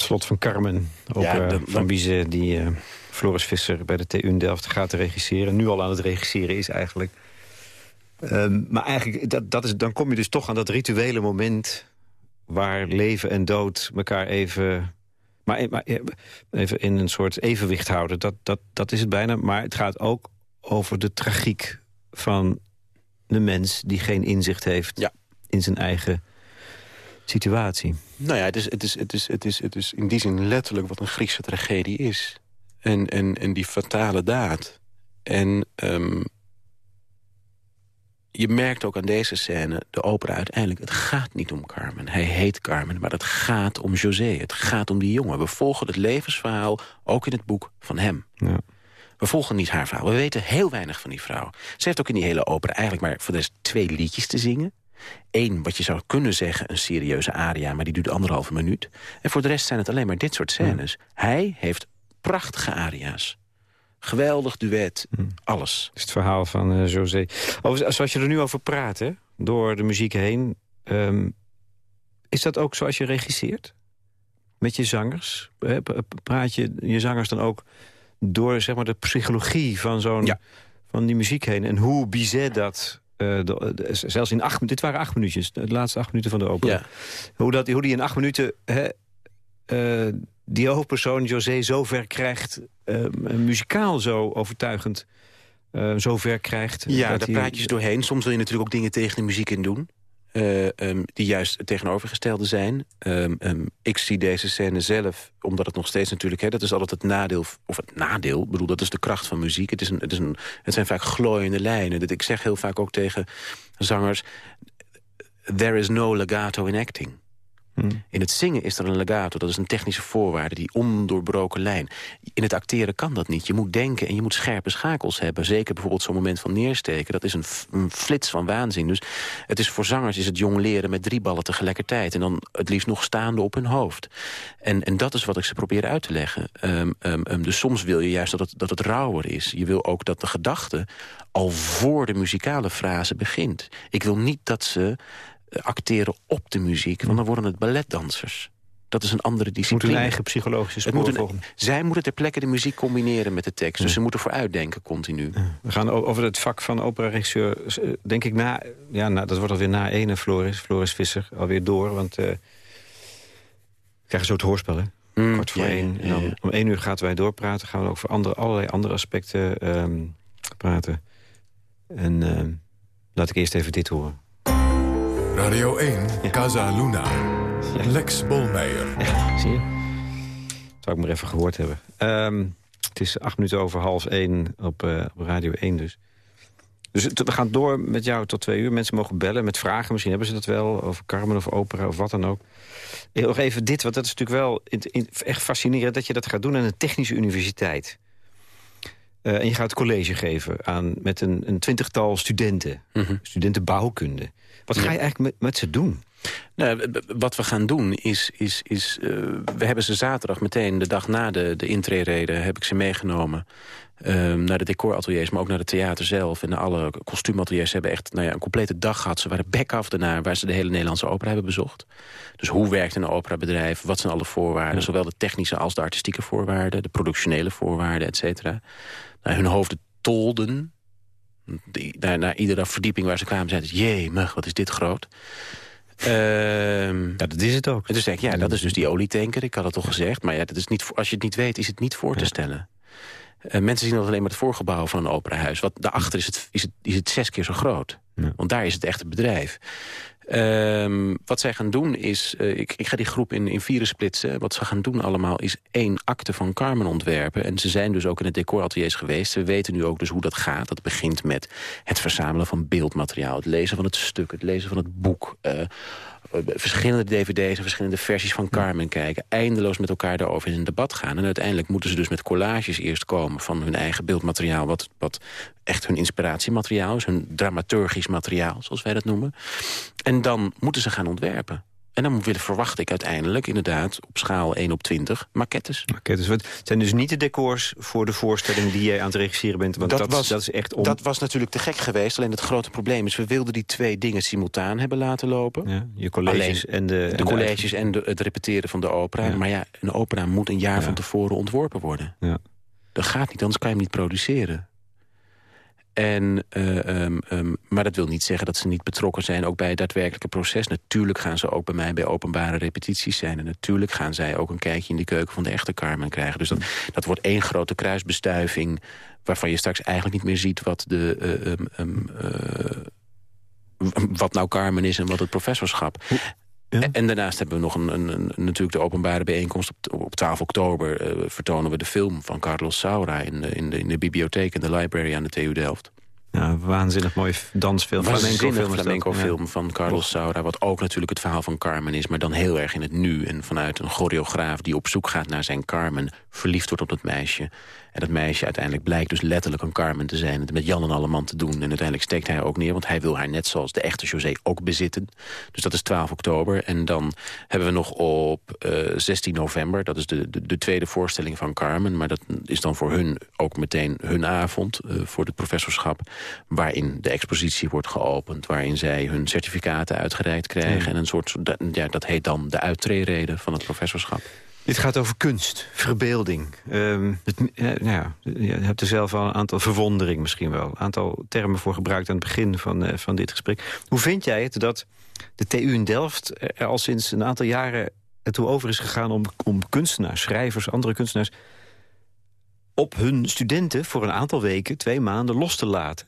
Slot van Carmen. Ook, ja, uh, van Bizet, die uh, Floris Visser bij de TU Delft gaat regisseren. Nu al aan het regisseren is eigenlijk. Um, maar eigenlijk, dat, dat is, dan kom je dus toch aan dat rituele moment... waar leven en dood elkaar even... Maar, maar even in een soort evenwicht houden. Dat, dat, dat is het bijna. Maar het gaat ook over de tragiek van de mens... die geen inzicht heeft ja. in zijn eigen situatie. Nou ja, het is, het, is, het, is, het, is, het is in die zin letterlijk wat een Griekse tragedie is. En, en, en die fatale daad. En um, je merkt ook aan deze scène, de opera uiteindelijk... het gaat niet om Carmen. Hij heet Carmen, maar het gaat om José. Het gaat om die jongen. We volgen het levensverhaal, ook in het boek, van hem. Ja. We volgen niet haar verhaal. We weten heel weinig van die vrouw. Ze heeft ook in die hele opera eigenlijk maar voor de rest twee liedjes te zingen. Eén, wat je zou kunnen zeggen, een serieuze aria... maar die duurt anderhalve minuut. En voor de rest zijn het alleen maar dit soort scènes. Hij heeft prachtige aria's. Geweldig duet, alles. Dat is het verhaal van uh, José. Over, zoals je er nu over praat, hè, door de muziek heen... Um, is dat ook zoals je regisseert? Met je zangers? Praat je je zangers dan ook door zeg maar, de psychologie van, zo'n ja. van die muziek heen... en hoe Bizet dat uh, zelfs in acht dit waren acht minuutjes, de laatste acht minuten van de opera. Hoe, dat, hoe die in acht minuten hè, uh, die hoofdpersoon José zo ver krijgt, uh, muzikaal zo overtuigend, zo ver krijgt. Ja, daar praat je ze doorheen. Soms wil je natuurlijk ook dingen tegen de muziek in doen. Uh, um, die juist het tegenovergestelde zijn. Um, um, ik zie deze scène zelf, omdat het nog steeds natuurlijk... Hè, dat is altijd het nadeel, of het nadeel, bedoel, dat is de kracht van muziek. Het, is een, het, is een, het zijn vaak glooiende lijnen. Dat ik zeg heel vaak ook tegen zangers... there is no legato in acting. Hmm. In het zingen is er een legato, dat is een technische voorwaarde, die ondoorbroken lijn. In het acteren kan dat niet. Je moet denken en je moet scherpe schakels hebben. Zeker bijvoorbeeld zo'n moment van neersteken. Dat is een, flits van waanzin. Dus het is voor zangers is het jong leren met drie ballen tegelijkertijd. En dan het liefst nog staande op hun hoofd. En, en dat is wat ik ze probeer uit te leggen. Um, um, dus soms wil je juist dat het, dat het rauwer is. Je wil ook dat de gedachte al voor de muzikale frase begint. Ik wil niet dat ze acteren op de muziek. Want dan worden het balletdansers. Dat is een andere discipline. Moeten hun eigen psychologische spoor volgen. Zij moeten ter plekke de muziek combineren met de tekst. Dus ze moeten vooruitdenken continu. We gaan over het vak van opera-regisseur... Eh, denk ik na... Ja, na, dat wordt alweer na ene Floris, Floris Visser alweer door. Want uh, we krijgen zo het hoorspel, hè? Mm, Kort voor één. en dan om één uur gaan wij doorpraten. Gaan we ook voor andere, allerlei andere aspecten um, praten. En uh, laat ik eerst even dit horen. Radio 1, Casa Luna. Lex Bolmeijer. Ja, zie je? Zou ik maar even gehoord hebben. Um, het is acht minuten over half één op, uh, op Radio 1 dus. Dus we gaan door met jou tot twee uur. Mensen mogen bellen met vragen. Misschien hebben ze dat wel over Carmen of opera of wat dan ook. Nog even dit, want dat is natuurlijk wel echt fascinerend... dat je dat gaat doen aan een technische universiteit. Uh, en je gaat college geven aan, met een, een twintigtal studenten. Mm Studenten bouwkunde. Wat ga je eigenlijk met, met ze doen? Nou, wat we gaan doen is... is, is uh, we hebben ze zaterdag meteen, de dag na de, de intrereden... heb ik ze meegenomen um, naar de decorateliers, maar ook naar het theater zelf. En alle kostuumateliers hebben echt nou ja, een complete dag gehad. Ze waren back af daarna, waar ze de hele Nederlandse opera hebben bezocht. Dus hoe werkt een operabedrijf? Wat zijn alle voorwaarden? Zowel de technische als de artistieke voorwaarden. De productionele voorwaarden, et cetera. Nou, hun hoofden tolden Die, naar, naar iedere verdieping waar ze kwamen zeiden... jee, mug, wat is dit groot. Ehm, ja, dat is het ook. En toen zei ik, ja, dat is dus die olietanker. Ik had het al gezegd. Maar ja, dat is niet, als je het niet weet, is het niet voor te stellen. Uh, mensen zien dat alleen maar het voorgebouw van een operahuis. Wat daarachter is het, is het, is het zes keer zo groot. Want daar is het echte bedrijf. Um, wat zij gaan doen is... Uh, ik, ik, ga die groep in, in vieren splitsen. Wat ze gaan doen allemaal is één akte van Carmen ontwerpen. En ze zijn dus ook in het decorateliers geweest. We weten nu ook dus hoe dat gaat. Dat begint met het verzamelen van beeldmateriaal. Het lezen van het stuk, het lezen van het boek. Eh, verschillende dvd's en verschillende versies van Carmen kijken. Eindeloos met elkaar daarover in een debat gaan. En uiteindelijk moeten ze dus met collages eerst komen van hun eigen beeldmateriaal. Wat, wat echt hun inspiratiemateriaal is. Hun dramaturgisch materiaal, zoals wij dat noemen. En dan moeten ze gaan ontwerpen. En dan willen, verwacht ik uiteindelijk inderdaad op schaal 1 op 20 maquettes. Maquettes. Het zijn dus niet de decors voor de voorstelling die jij aan het regisseren bent. Want dat, was, dat is echt om... Dat was natuurlijk te gek geweest. Alleen het grote probleem is, we wilden die twee dingen simultaan hebben laten lopen. Ja, je colleges en de... De colleges en de, het repeteren van de opera. Maar ja, een opera moet een jaar van tevoren ontworpen worden. Ja. Dat gaat niet, anders kan je hem niet produceren. En, uh, um, maar dat wil niet zeggen dat ze niet betrokken zijn... ook bij het daadwerkelijke proces. Natuurlijk gaan ze ook bij mij bij openbare repetities zijn. En natuurlijk gaan zij ook een kijkje in de keuken van de echte Carmen krijgen. Dus dat, dat wordt één grote kruisbestuiving... waarvan je straks eigenlijk niet meer ziet wat de... Uh, wat nou Carmen is en wat het professorschap. En, daarnaast hebben we nog een, een, een, natuurlijk de openbare bijeenkomst. Op, op 12 oktober uh, vertonen we de film van Carlos Saura... in de, in de, in de bibliotheek in de library aan de TU Delft. Ja, waanzinnig mooi dansfilm. Waanzinnig flamenco film van Carlos Saura. Wat ook natuurlijk het verhaal van Carmen is. Maar dan heel erg in het nu. En vanuit een choreograaf die op zoek gaat naar zijn Carmen. Verliefd wordt op dat meisje. En dat meisje uiteindelijk blijkt dus letterlijk een Carmen te zijn. Het met Jan en Alleman te doen. En uiteindelijk steekt hij ook neer. Want hij wil haar net zoals de echte José ook bezitten. Dus dat is 12 oktober. En dan hebben we nog op uh, eh, 16 november. Dat is de, de, de, tweede voorstelling van Carmen. Maar dat is dan voor hun ook meteen hun avond. Uh, voor het professorschap. Waarin de expositie wordt geopend. Waarin zij hun certificaten uitgereikt krijgen. En een soort, ja, dat heet dan de uittreereden van het professorschap. Dit gaat over kunst, verbeelding. Um, het, nou ja, je hebt er zelf al een aantal verwondering misschien wel. Een aantal termen voor gebruikt aan het begin van, uh, van dit gesprek. Hoe vind jij het dat de TU in Delft er al sinds een aantal jaren ertoe over is gegaan... om, om kunstenaars, schrijvers, andere kunstenaars... op hun studenten voor een aantal weken, twee maanden, los te laten?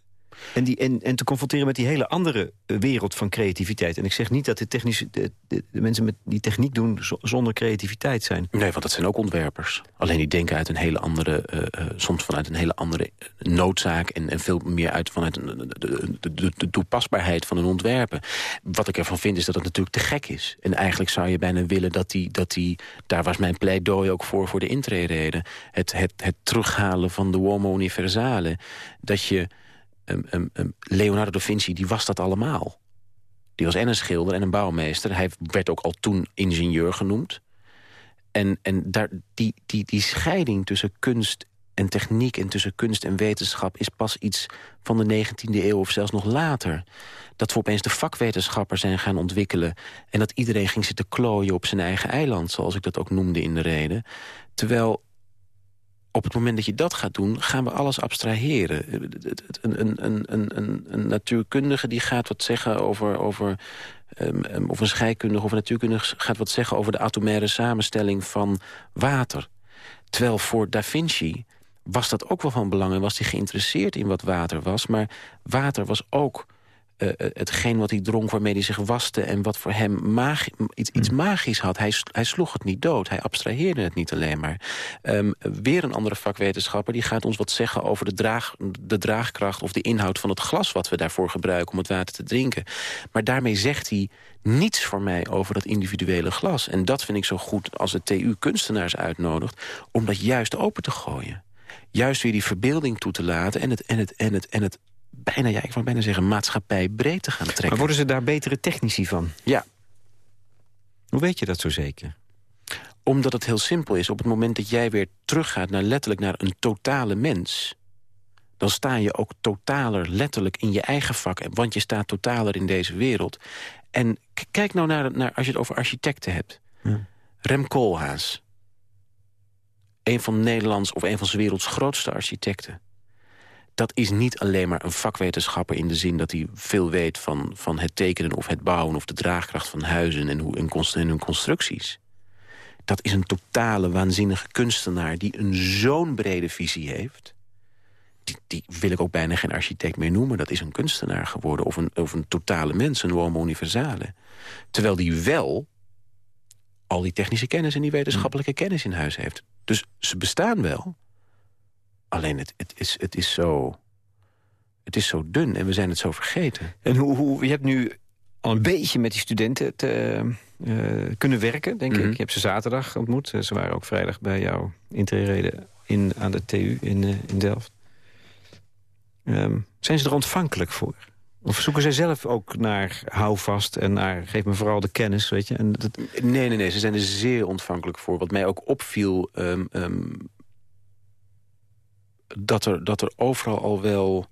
En, die, en, en te confronteren met die hele andere eh, wereld van creativiteit. En ik zeg niet dat de, technische, de, de, mensen met die techniek doen zonder creativiteit zijn. Nee, want dat zijn ook ontwerpers. Alleen die denken uit een hele andere, uh, soms vanuit een hele andere noodzaak... en, en veel meer uit vanuit de, de, toepasbaarheid van hun ontwerpen. Wat ik ervan vind is dat het natuurlijk te gek is. En eigenlijk zou je bijna willen dat die... Dat die daar was mijn pleidooi ook voor, voor de intrede. Het, het, het terughalen van de uomo universale. Dat je Leonardo da Vinci die was dat allemaal. Die was en een schilder en een bouwmeester. Hij werd ook al toen ingenieur genoemd. En, en daar, die, die, die scheiding tussen kunst en techniek en tussen kunst en wetenschap... is pas iets van de 19e eeuw of zelfs nog later. Dat we opeens de vakwetenschappers zijn gaan ontwikkelen... en dat iedereen ging zitten klooien op zijn eigen eiland... zoals ik dat ook noemde in de reden. Terwijl op het moment dat je dat gaat doen, gaan we alles abstraheren. Een, een, een, een, natuurkundige die gaat wat zeggen over... over um, of een scheikundige of een natuurkundige gaat wat zeggen... over de atomaire samenstelling van water. Terwijl voor Da Vinci was dat ook wel van belang... en was hij geïnteresseerd in wat water was. Maar water was ook uh, hetgeen wat hij dronk, waarmee hij zich waste... en wat voor hem magi iets, iets, hmm. magisch had. Hij, hij, sloeg het niet dood, hij abstraheerde het niet alleen maar. Um, weer een andere vakwetenschapper die gaat ons wat zeggen... over de, draag, de draagkracht of de inhoud van het glas... wat we daarvoor gebruiken om het water te drinken. Maar daarmee zegt hij niets voor mij over dat individuele glas. En dat vind ik zo goed als de TU kunstenaars uitnodigt... om dat juist open te gooien juist weer die verbeelding toe te laten... en het, en het, en het, en het bijna, ja, ik wou bijna zeggen, maatschappij breed te gaan trekken. Maar worden ze daar betere technici van? Ja. Hoe weet je dat zo zeker? Omdat het heel simpel is. Op het moment dat jij weer teruggaat naar letterlijk naar een totale mens... dan sta je ook totaler letterlijk in je eigen vak. Want je staat totaler in deze wereld. En kijk nou naar, naar als je het over architecten hebt. Ja. Rem Koolhaas. Een van Nederlands of een van de werelds grootste architecten dat is niet alleen maar een vakwetenschapper in de zin dat hij veel weet van, van het tekenen of het bouwen... of de draagkracht van huizen en, hoe, en hun constructies. Dat is een totale waanzinnige kunstenaar die een zo'n brede visie heeft. Die, die, wil ik ook bijna geen architect meer noemen. Dat is een kunstenaar geworden of een, of een totale mens, een homo universale. Terwijl die wel al die technische kennis en die wetenschappelijke kennis in huis heeft. Dus ze bestaan wel, Alleen het, het, is, het, is zo, het is zo dun en we zijn het zo vergeten. En hoe, hoe, je hebt nu al een beetje met die studenten te, uh, kunnen werken, denk ik. Mhm. Je hebt ze zaterdag ontmoet. Ze waren ook vrijdag bij jou intreden in, aan de TU in, uh, in Delft. Um, zijn ze er ontvankelijk voor? Of zoeken zij zelf ook naar houvast en naar geef me vooral de kennis, weet je? En dat... Nee, nee, nee, ze zijn er zeer ontvankelijk voor. Wat mij ook opviel... Um, um, dat er, dat er overal al wel...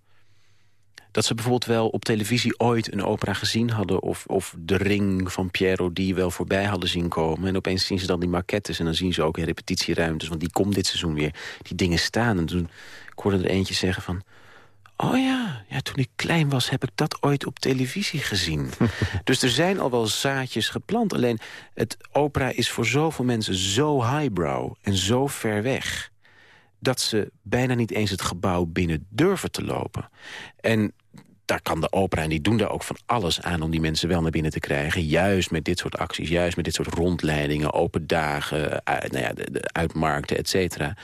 dat ze bijvoorbeeld wel op televisie ooit een opera gezien hadden... of, of De Ring van Piero die wel voorbij hadden zien komen. En opeens zien ze dan die maquettes en dan zien ze ook in repetitieruimtes... want die komt dit seizoen weer, die dingen staan. En toen, ik hoorde er eentje zeggen van... Oh ja, ja, toen ik klein was heb ik dat ooit op televisie gezien. dus er zijn al wel zaadjes geplant. Alleen het opera is voor zoveel mensen zo highbrow en zo ver weg dat ze bijna niet eens het gebouw binnen durven te lopen. En daar kan de opera, en die doen daar ook van alles aan... om die mensen wel naar binnen te krijgen. Juist met dit soort acties, juist met dit soort rondleidingen... open dagen, uit, nou ja, uitmarkten, et cetera.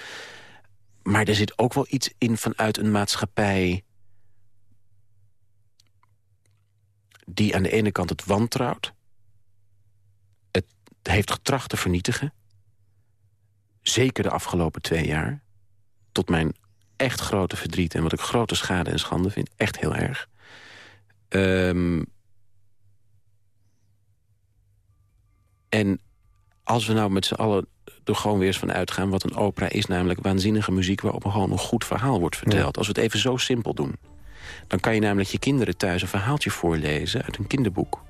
Maar er zit ook wel iets in vanuit een maatschappij... die aan de ene kant het wantrouwt. Het heeft getracht te vernietigen. Zeker de afgelopen twee jaar tot mijn echt grote verdriet... en wat ik grote schade en schande vind, echt heel erg. Um, en als we nou met z'n allen er gewoon weer eens van uitgaan... wat een opera is, namelijk waanzinnige muziek... waarop gewoon een goed verhaal wordt verteld. Als we het even zo simpel doen... dan kan je namelijk je kinderen thuis een verhaaltje voorlezen... uit een kinderboek.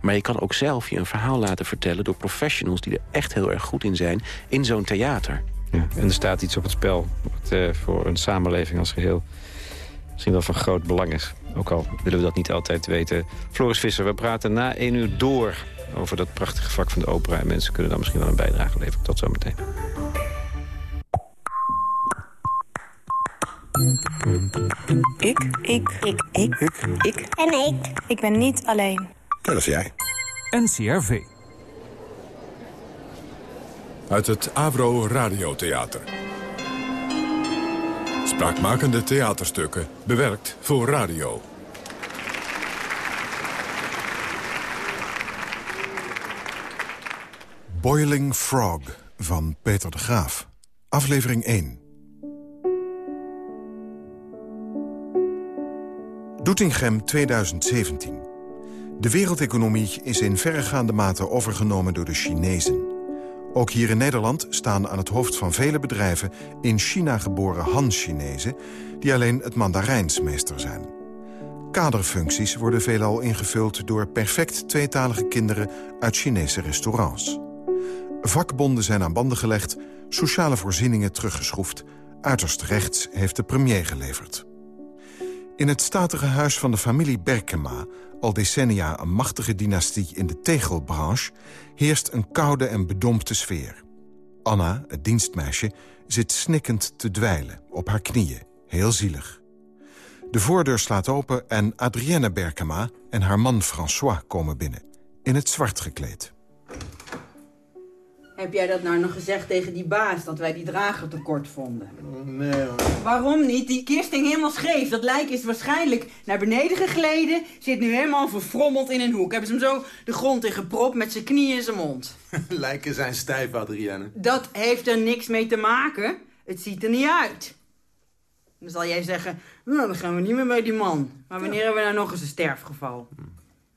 Maar je kan ook zelf je een verhaal laten vertellen... door professionals die er echt heel erg goed in zijn... in zo'n theater. Ja, en er staat iets op het spel wat uh, voor een samenleving als geheel misschien wel van groot belang is. Ook al willen we dat niet altijd weten. Floris Visser, we praten na één uur door over dat prachtige vak van de opera. En mensen kunnen dan misschien wel een bijdrage leveren. Tot zometeen. Ik. Ik. Ik. Ik. Ik. Ik. En ik. Ik ben niet alleen. dat is jij. NCRV uit het Avro Radiotheater. Spraakmakende theaterstukken, bewerkt voor radio. Boiling Frog van Peter de Graaf. Aflevering 1. Doetinchem 2017. De wereldeconomie is in verregaande mate overgenomen door de Chinezen. Ook hier in Nederland staan aan het hoofd van vele bedrijven... in China geboren Han-Chinezen... die alleen het Mandarijns meester zijn. Kaderfuncties worden veelal ingevuld door perfect tweetalige kinderen... uit Chinese restaurants. Vakbonden zijn aan banden gelegd, sociale voorzieningen teruggeschroefd... uiterst rechts heeft de premier geleverd. In het statige huis van de familie Berkema al decennia een machtige dynastie in de tegelbranche... heerst een koude en bedompte sfeer. Anna, het dienstmeisje, zit snikkend te dweilen, op haar knieën, heel zielig. De voordeur slaat open en Adrienne Berkema en haar man François komen binnen, in het zwart gekleed. Heb jij dat nou nog gezegd tegen die baas, dat wij die drager tekort vonden? Nee hoor. Waarom niet? Die kist helemaal scheef. Dat lijk is waarschijnlijk naar beneden gegleden. Zit nu helemaal verfrommeld in een hoek. Hebben ze hem zo de grond in gepropt met zijn knieën in zijn mond. Lijken zijn stijf, Adrienne. Dat heeft er niks mee te maken. Het ziet er niet uit. Dan zal jij zeggen, nou, dan gaan we niet meer bij die man. Maar wanneer hebben we nou nog eens een sterfgeval?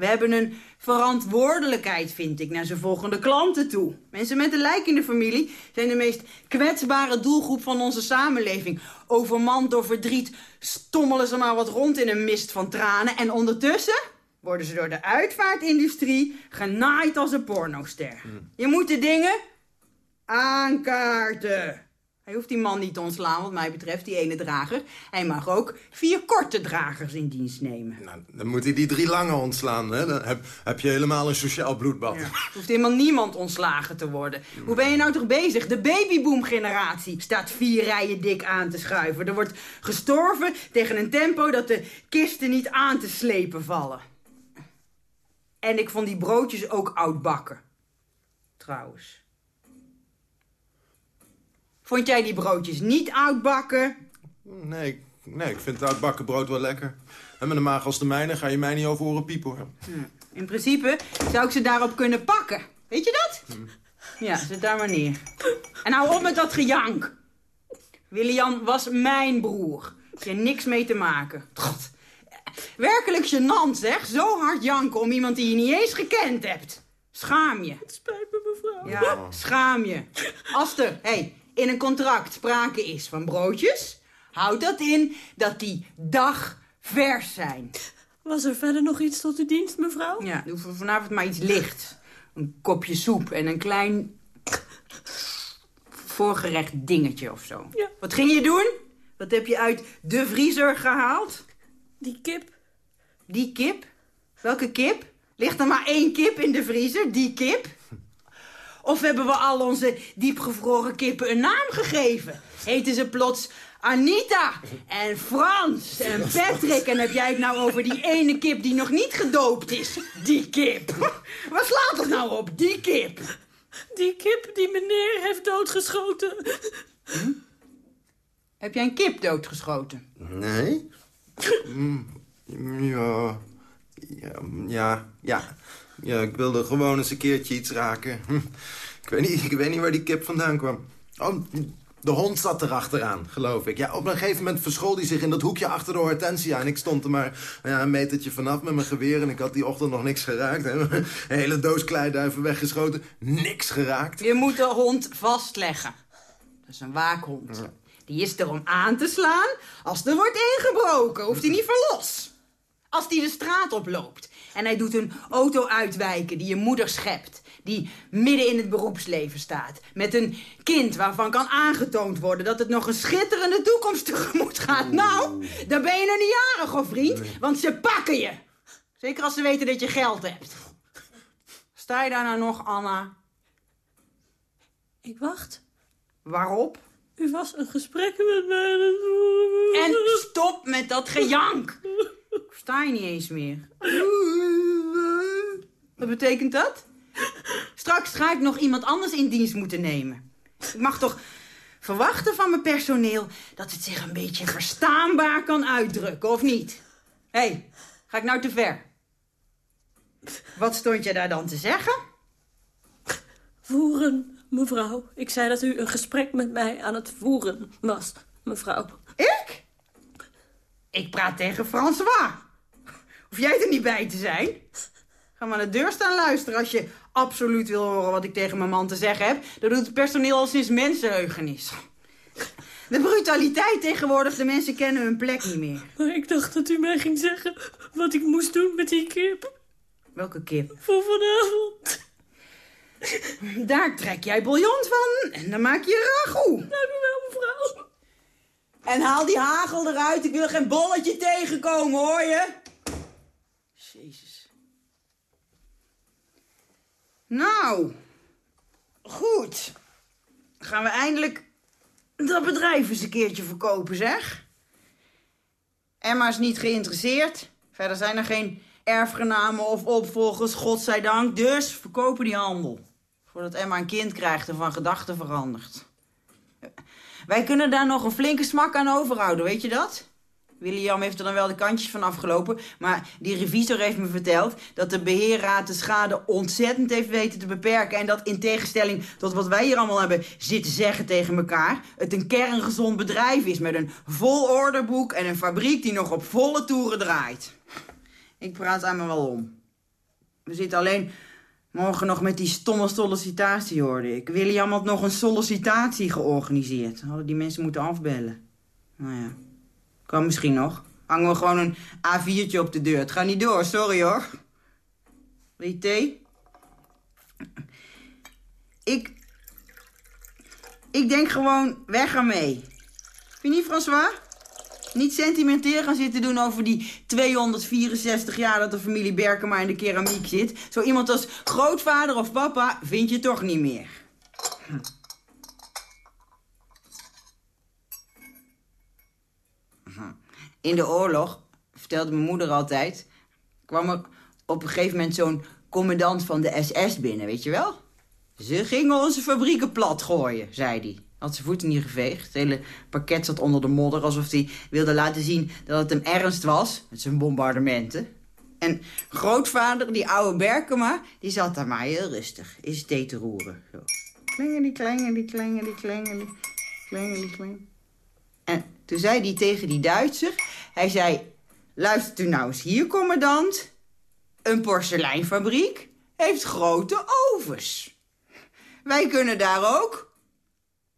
We hebben een verantwoordelijkheid, vind ik, naar zijn volgende klanten toe. Mensen met een lijk in de familie zijn de meest kwetsbare doelgroep van onze samenleving. Overmand door verdriet stommelen ze maar wat rond in een mist van tranen. En ondertussen worden ze door de uitvaartindustrie genaaid als een pornoster. Je moet de dingen aankaarten. Hij hoeft die man niet te ontslaan, wat mij betreft, die ene drager. Hij mag ook vier korte dragers in dienst nemen. Nou, dan moet hij die drie lange ontslaan. Hè? Dan heb, heb je helemaal een sociaal bloedbad. Ja. Er hoeft helemaal niemand ontslagen te worden. Hoe ben je nou toch bezig? De babyboom-generatie staat vier rijen dik aan te schuiven. Er wordt gestorven tegen een tempo dat de kisten niet aan te slepen vallen. En ik vond die broodjes ook oud bakken. Trouwens. Vond jij die broodjes niet oud bakken? Nee, ik- nee, ik vind het oudbakken brood wel lekker. En met een maag als de mijne ga je mij niet over horen piepen. hoor. In principe zou ik ze daarop kunnen pakken. Weet je dat? Ja, zet daar maar neer. En hou op met dat gejank. William was mijn broer. Heb je niks mee te maken. God. Werkelijk gênant, zeg. Zo hard janken om iemand die je niet eens gekend hebt. Schaam je. Spijt me, mevrouw. Ja, schaam je. Als er hey, in een contract sprake is van broodjes... houdt dat in dat die dag vers zijn. Was er verder nog iets tot uw dienst, mevrouw? Ja, doe vanavond maar iets lichts. Een kopje soep en een klein voorgerecht dingetje of zo. Ja. Wat ging je doen? Wat heb je uit de vriezer gehaald? Die kip. Die kip? Welke kip? Ligt er maar één kip in de vriezer? Die kip? Of hebben we al onze diepgevroren kippen een naam gegeven? Heten ze plots Anita en Frans en Patrick? En heb jij het nou over die ene kip die nog niet gedoopt is? Die kip. Waar slaat het nou op? Die kip. Die kip die meneer heeft doodgeschoten. Heb jij een kip doodgeschoten? Nee? Mm, ja, ja, ja, ja. Ja, ik wilde gewoon eens een keertje iets raken. Hm. Ik weet niet, ik weet niet waar die kip vandaan kwam. Oh, de hond zat erachteraan, geloof ik. Ja, op een gegeven moment verschool hij zich in dat hoekje achter de hortensia. En ik stond er maar ja, een metertje vanaf met mijn geweer. En ik had die ochtend nog niks geraakt. Hè. Een hele doos kleiduiven weggeschoten. Niks geraakt. Je moet de hond vastleggen. Dat is een waakhond. Die is er om aan te slaan als er wordt ingebroken. Hoeft hij niet van los. Als hij de straat oploopt en hij doet een auto uitwijken die je moeder schept. Die midden in het beroepsleven staat. Met een kind waarvan kan aangetoond worden dat het nog een schitterende toekomst tegemoet gaat. Nou, dan ben je nog niet jarig, hoor, vriend. Want ze pakken je. Zeker als ze weten dat je geld hebt. Sta je daar nou nog, Anna? Ik wacht. Waarop? U was een gesprek met mij. En stop met dat gejank. Ik versta je niet eens meer. Wat betekent dat? Straks ga ik nog iemand anders in dienst moeten nemen. Ik mag toch verwachten van mijn personeel dat het zich een beetje verstaanbaar kan uitdrukken, of niet? Hé, hey, ga ik nou te ver? Wat stond je daar dan te zeggen? Voeren, mevrouw. Ik zei dat u een gesprek met mij aan het voeren was, mevrouw. Ik? Ik praat tegen François. Hoef jij er niet bij te zijn? Ga maar aan de deur staan luisteren als je absoluut wil horen wat ik tegen mijn man te zeggen heb. Dat doet het personeel al sinds mensenheugenis. De brutaliteit tegenwoordig, de mensen kennen hun plek niet meer. Maar ik dacht dat u mij ging zeggen wat ik moest doen met die kip. Welke kip? Voor vanavond. Daar trek jij bouillon van en dan maak je ragout. Dank u wel, mevrouw. En haal die hagel eruit, ik wil geen bolletje tegenkomen, hoor je? Jezus. Nou, goed. Gaan we eindelijk dat bedrijf eens een keertje verkopen, zeg? Emma is niet geïnteresseerd. Verder zijn er geen erfgenamen of opvolgers, godzijdank. Dus verkopen die handel. Voordat Emma een kind krijgt en van gedachten verandert. Wij kunnen daar nog een flinke smak aan overhouden, weet je dat? William heeft er dan wel de kantjes van afgelopen... maar die revisor heeft me verteld dat de beheerraad de schade ontzettend heeft weten te beperken... en dat in tegenstelling tot wat wij hier allemaal hebben zitten zeggen tegen elkaar... het een kerngezond bedrijf is met een vol orderboek... en een fabriek die nog op volle toeren draait. Ik praat aan me wel om. We zitten alleen morgen nog met die stomme sollicitatie, hoorde ik. William had nog een sollicitatie georganiseerd. Hadden die mensen moeten afbellen. Nou ja, kan misschien nog. Hangen we gewoon een A4'tje op de deur. Het gaat niet door, sorry hoor. Wil je thee? Ik... Ik denk gewoon, weg ermee. Vind je niet, François? Niet sentimenteel gaan zitten doen over die 264 jaar dat de familie Berkema in de keramiek zit. Zo iemand als grootvader of papa vind je toch niet meer. In de oorlog, vertelde mijn moeder altijd, kwam er op een gegeven moment zo'n commandant van de SS binnen, weet je wel? Ze gingen onze fabrieken plat gooien, zei hij. Had zijn voeten niet geveegd. Het hele pakket zat onder de modder, alsof hij wilde laten zien dat het hem ernst was met zijn bombardementen. En grootvader, die oude Berkema, die zat daar maar heel rustig. Is thee te roeren. Zo. Klingeli, klingeli, klingeli, klingeli, klingeli, klingeli. En toen zei hij tegen die Duitser, hij zei... Luistert u nou eens hier, commandant. Een porseleinfabriek heeft grote ovens. Wij kunnen daar ook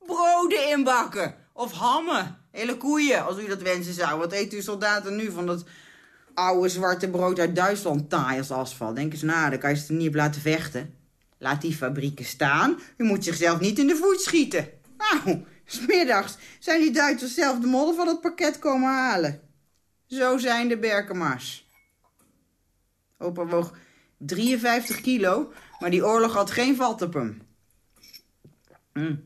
broden in bakken. Of hammen. Hele koeien, als u dat wensen zou. Wat eet uw soldaten nu van dat oude zwarte brood uit Duitsland taai als asfalt? Denk eens na, dan kan je ze niet op laten vechten. Laat die fabrieken staan. U moet zichzelf niet in de voet schieten. Nou, smiddags zijn die Duitsers zelf de modder van het pakket komen halen. Zo zijn de Berkema's. Opa woog 53 kilo, maar die oorlog had geen vat op hem. Mm.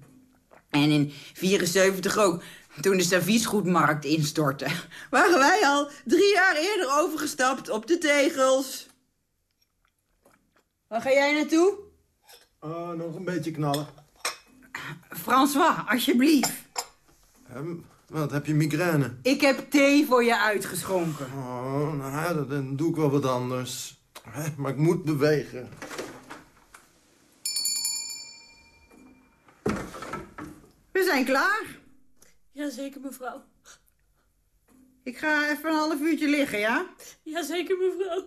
En in 74 ook, toen de serviesgoedmarkt instortte... waren wij al drie jaar eerder overgestapt op de tegels. Waar ga jij naartoe? Oh, nog een beetje knallen. François, alsjeblieft. Ehm, wat, heb je migraine? Ik heb thee voor je uitgeschonken. Oh, nou dan- doe ik wel wat anders. Maar ik moet bewegen. Zijn klaar. Jazeker, mevrouw. Ik ga even een half uurtje liggen, ja? Jazeker, mevrouw.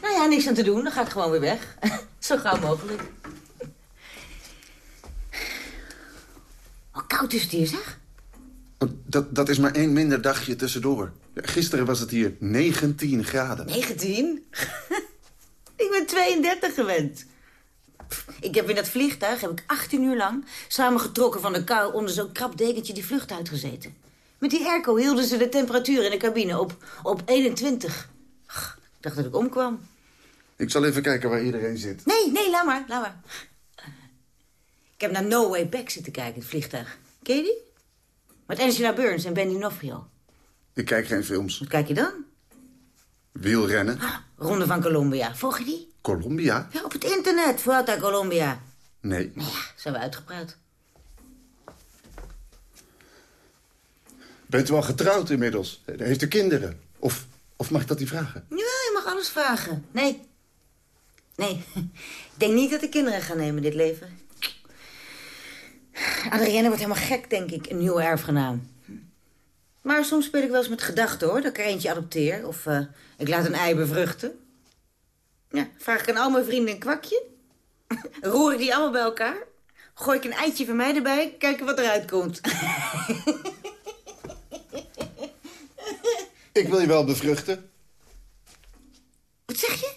Nou ja, niks aan te doen. Dan ga ik gewoon weer weg. Zo gauw mogelijk. Hoe koud is het hier, zeg? Dat, dat is maar één minder dagje tussendoor. Gisteren was het hier 19 graden. 19? ik ben 32 gewend. Ik heb in dat vliegtuig heb ik 18 uur lang samengetrokken van de kou onder zo'n krap dekentje die vlucht uitgezeten. Met die airco hielden ze de temperatuur in de cabine op, op 21. Ach, Ik dacht dat ik omkwam. Ik zal even kijken waar iedereen zit. Nee, nee, laat maar, laat maar. Ik heb naar No Way Back zitten kijken, het vliegtuig. Ken je die? Met Angela Burns en Benny Nofrio. Ik kijk geen films. Wat kijk je dan? Wielrennen. Ronde van Colombia. Volg je die? Colombia? Ja, op het internet. Vuelta Colombia. Nee. Nou ja, zijn we uitgepraat. Bent u al getrouwd inmiddels? Heeft u kinderen? Of, of mag ik dat niet vragen? Ja, je mag alles vragen. Nee. Nee. Ik denk niet dat ik kinderen ga nemen dit leven. Adrienne wordt helemaal gek, denk ik. Een nieuwe erfgenaam. Maar soms speel ik wel eens met gedachten, hoor. Dat ik er eentje adopteer. Of eh, ik laat een ei bevruchten. Ja, vraag ik aan al mijn vrienden een kwakje. Roer ik die allemaal bij elkaar. Gooi ik een eitje van mij erbij. Kijken wat eruit komt. Ik wil je wel bevruchten. Wat zeg je?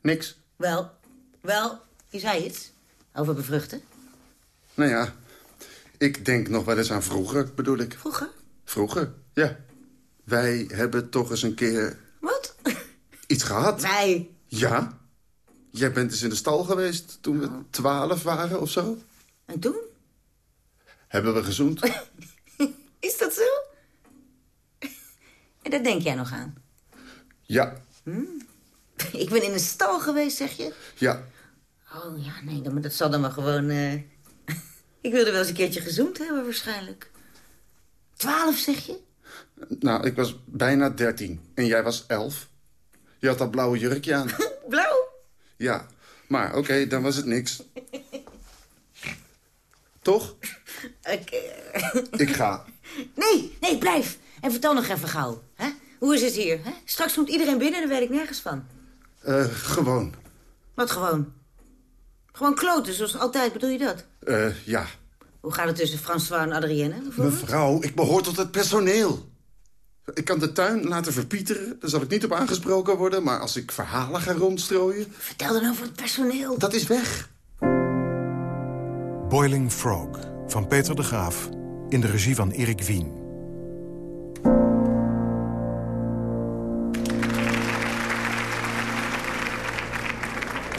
Niks. Wel, wel, je zei iets. Over bevruchten. Nou ja, ik denk nog wel eens aan vroeger, bedoel ik. Vroeger? Vroeger, ja. Wij hebben toch eens een keer Wat? iets gehad. Wij. Ja. Jij bent eens in de stal geweest toen we twaalf waren of zo. En toen? Hebben we gezoend? Is dat zo? En daar denk jij nog aan? Ja, Ik ben in de stal geweest, zeg je? ja. Oh ja, nee, maar dat zal dan maar gewoon... eh, Ik wilde wel eens een keertje gezoomd hebben, waarschijnlijk. Twaalf, zeg je? Nou, ik was bijna dertien en jij was elf. Je had dat blauwe jurkje aan. Blauw? Ja, maar oké, dan was het niks. Toch? Ik, Ik ga. Nee, nee, blijf. En vertel nog even gauw. Hè? Hoe is het hier? Hè? Straks komt iedereen binnen en daar weet ik nergens van. Eh, gewoon. Wat gewoon? Gewoon kloten, zoals altijd, bedoel je dat? Eh, ja. Hoe gaat het tussen François en Adrienne? bijvoorbeeld? Mevrouw, ik behoor tot het personeel. Ik kan de tuin laten verpieteren, daar zal ik niet op aangesproken worden... maar als ik verhalen ga rondstrooien... Vertel dan over het personeel. Dat is weg. Boiling Frog van Peter de Graaf in de regie van Erik Wien.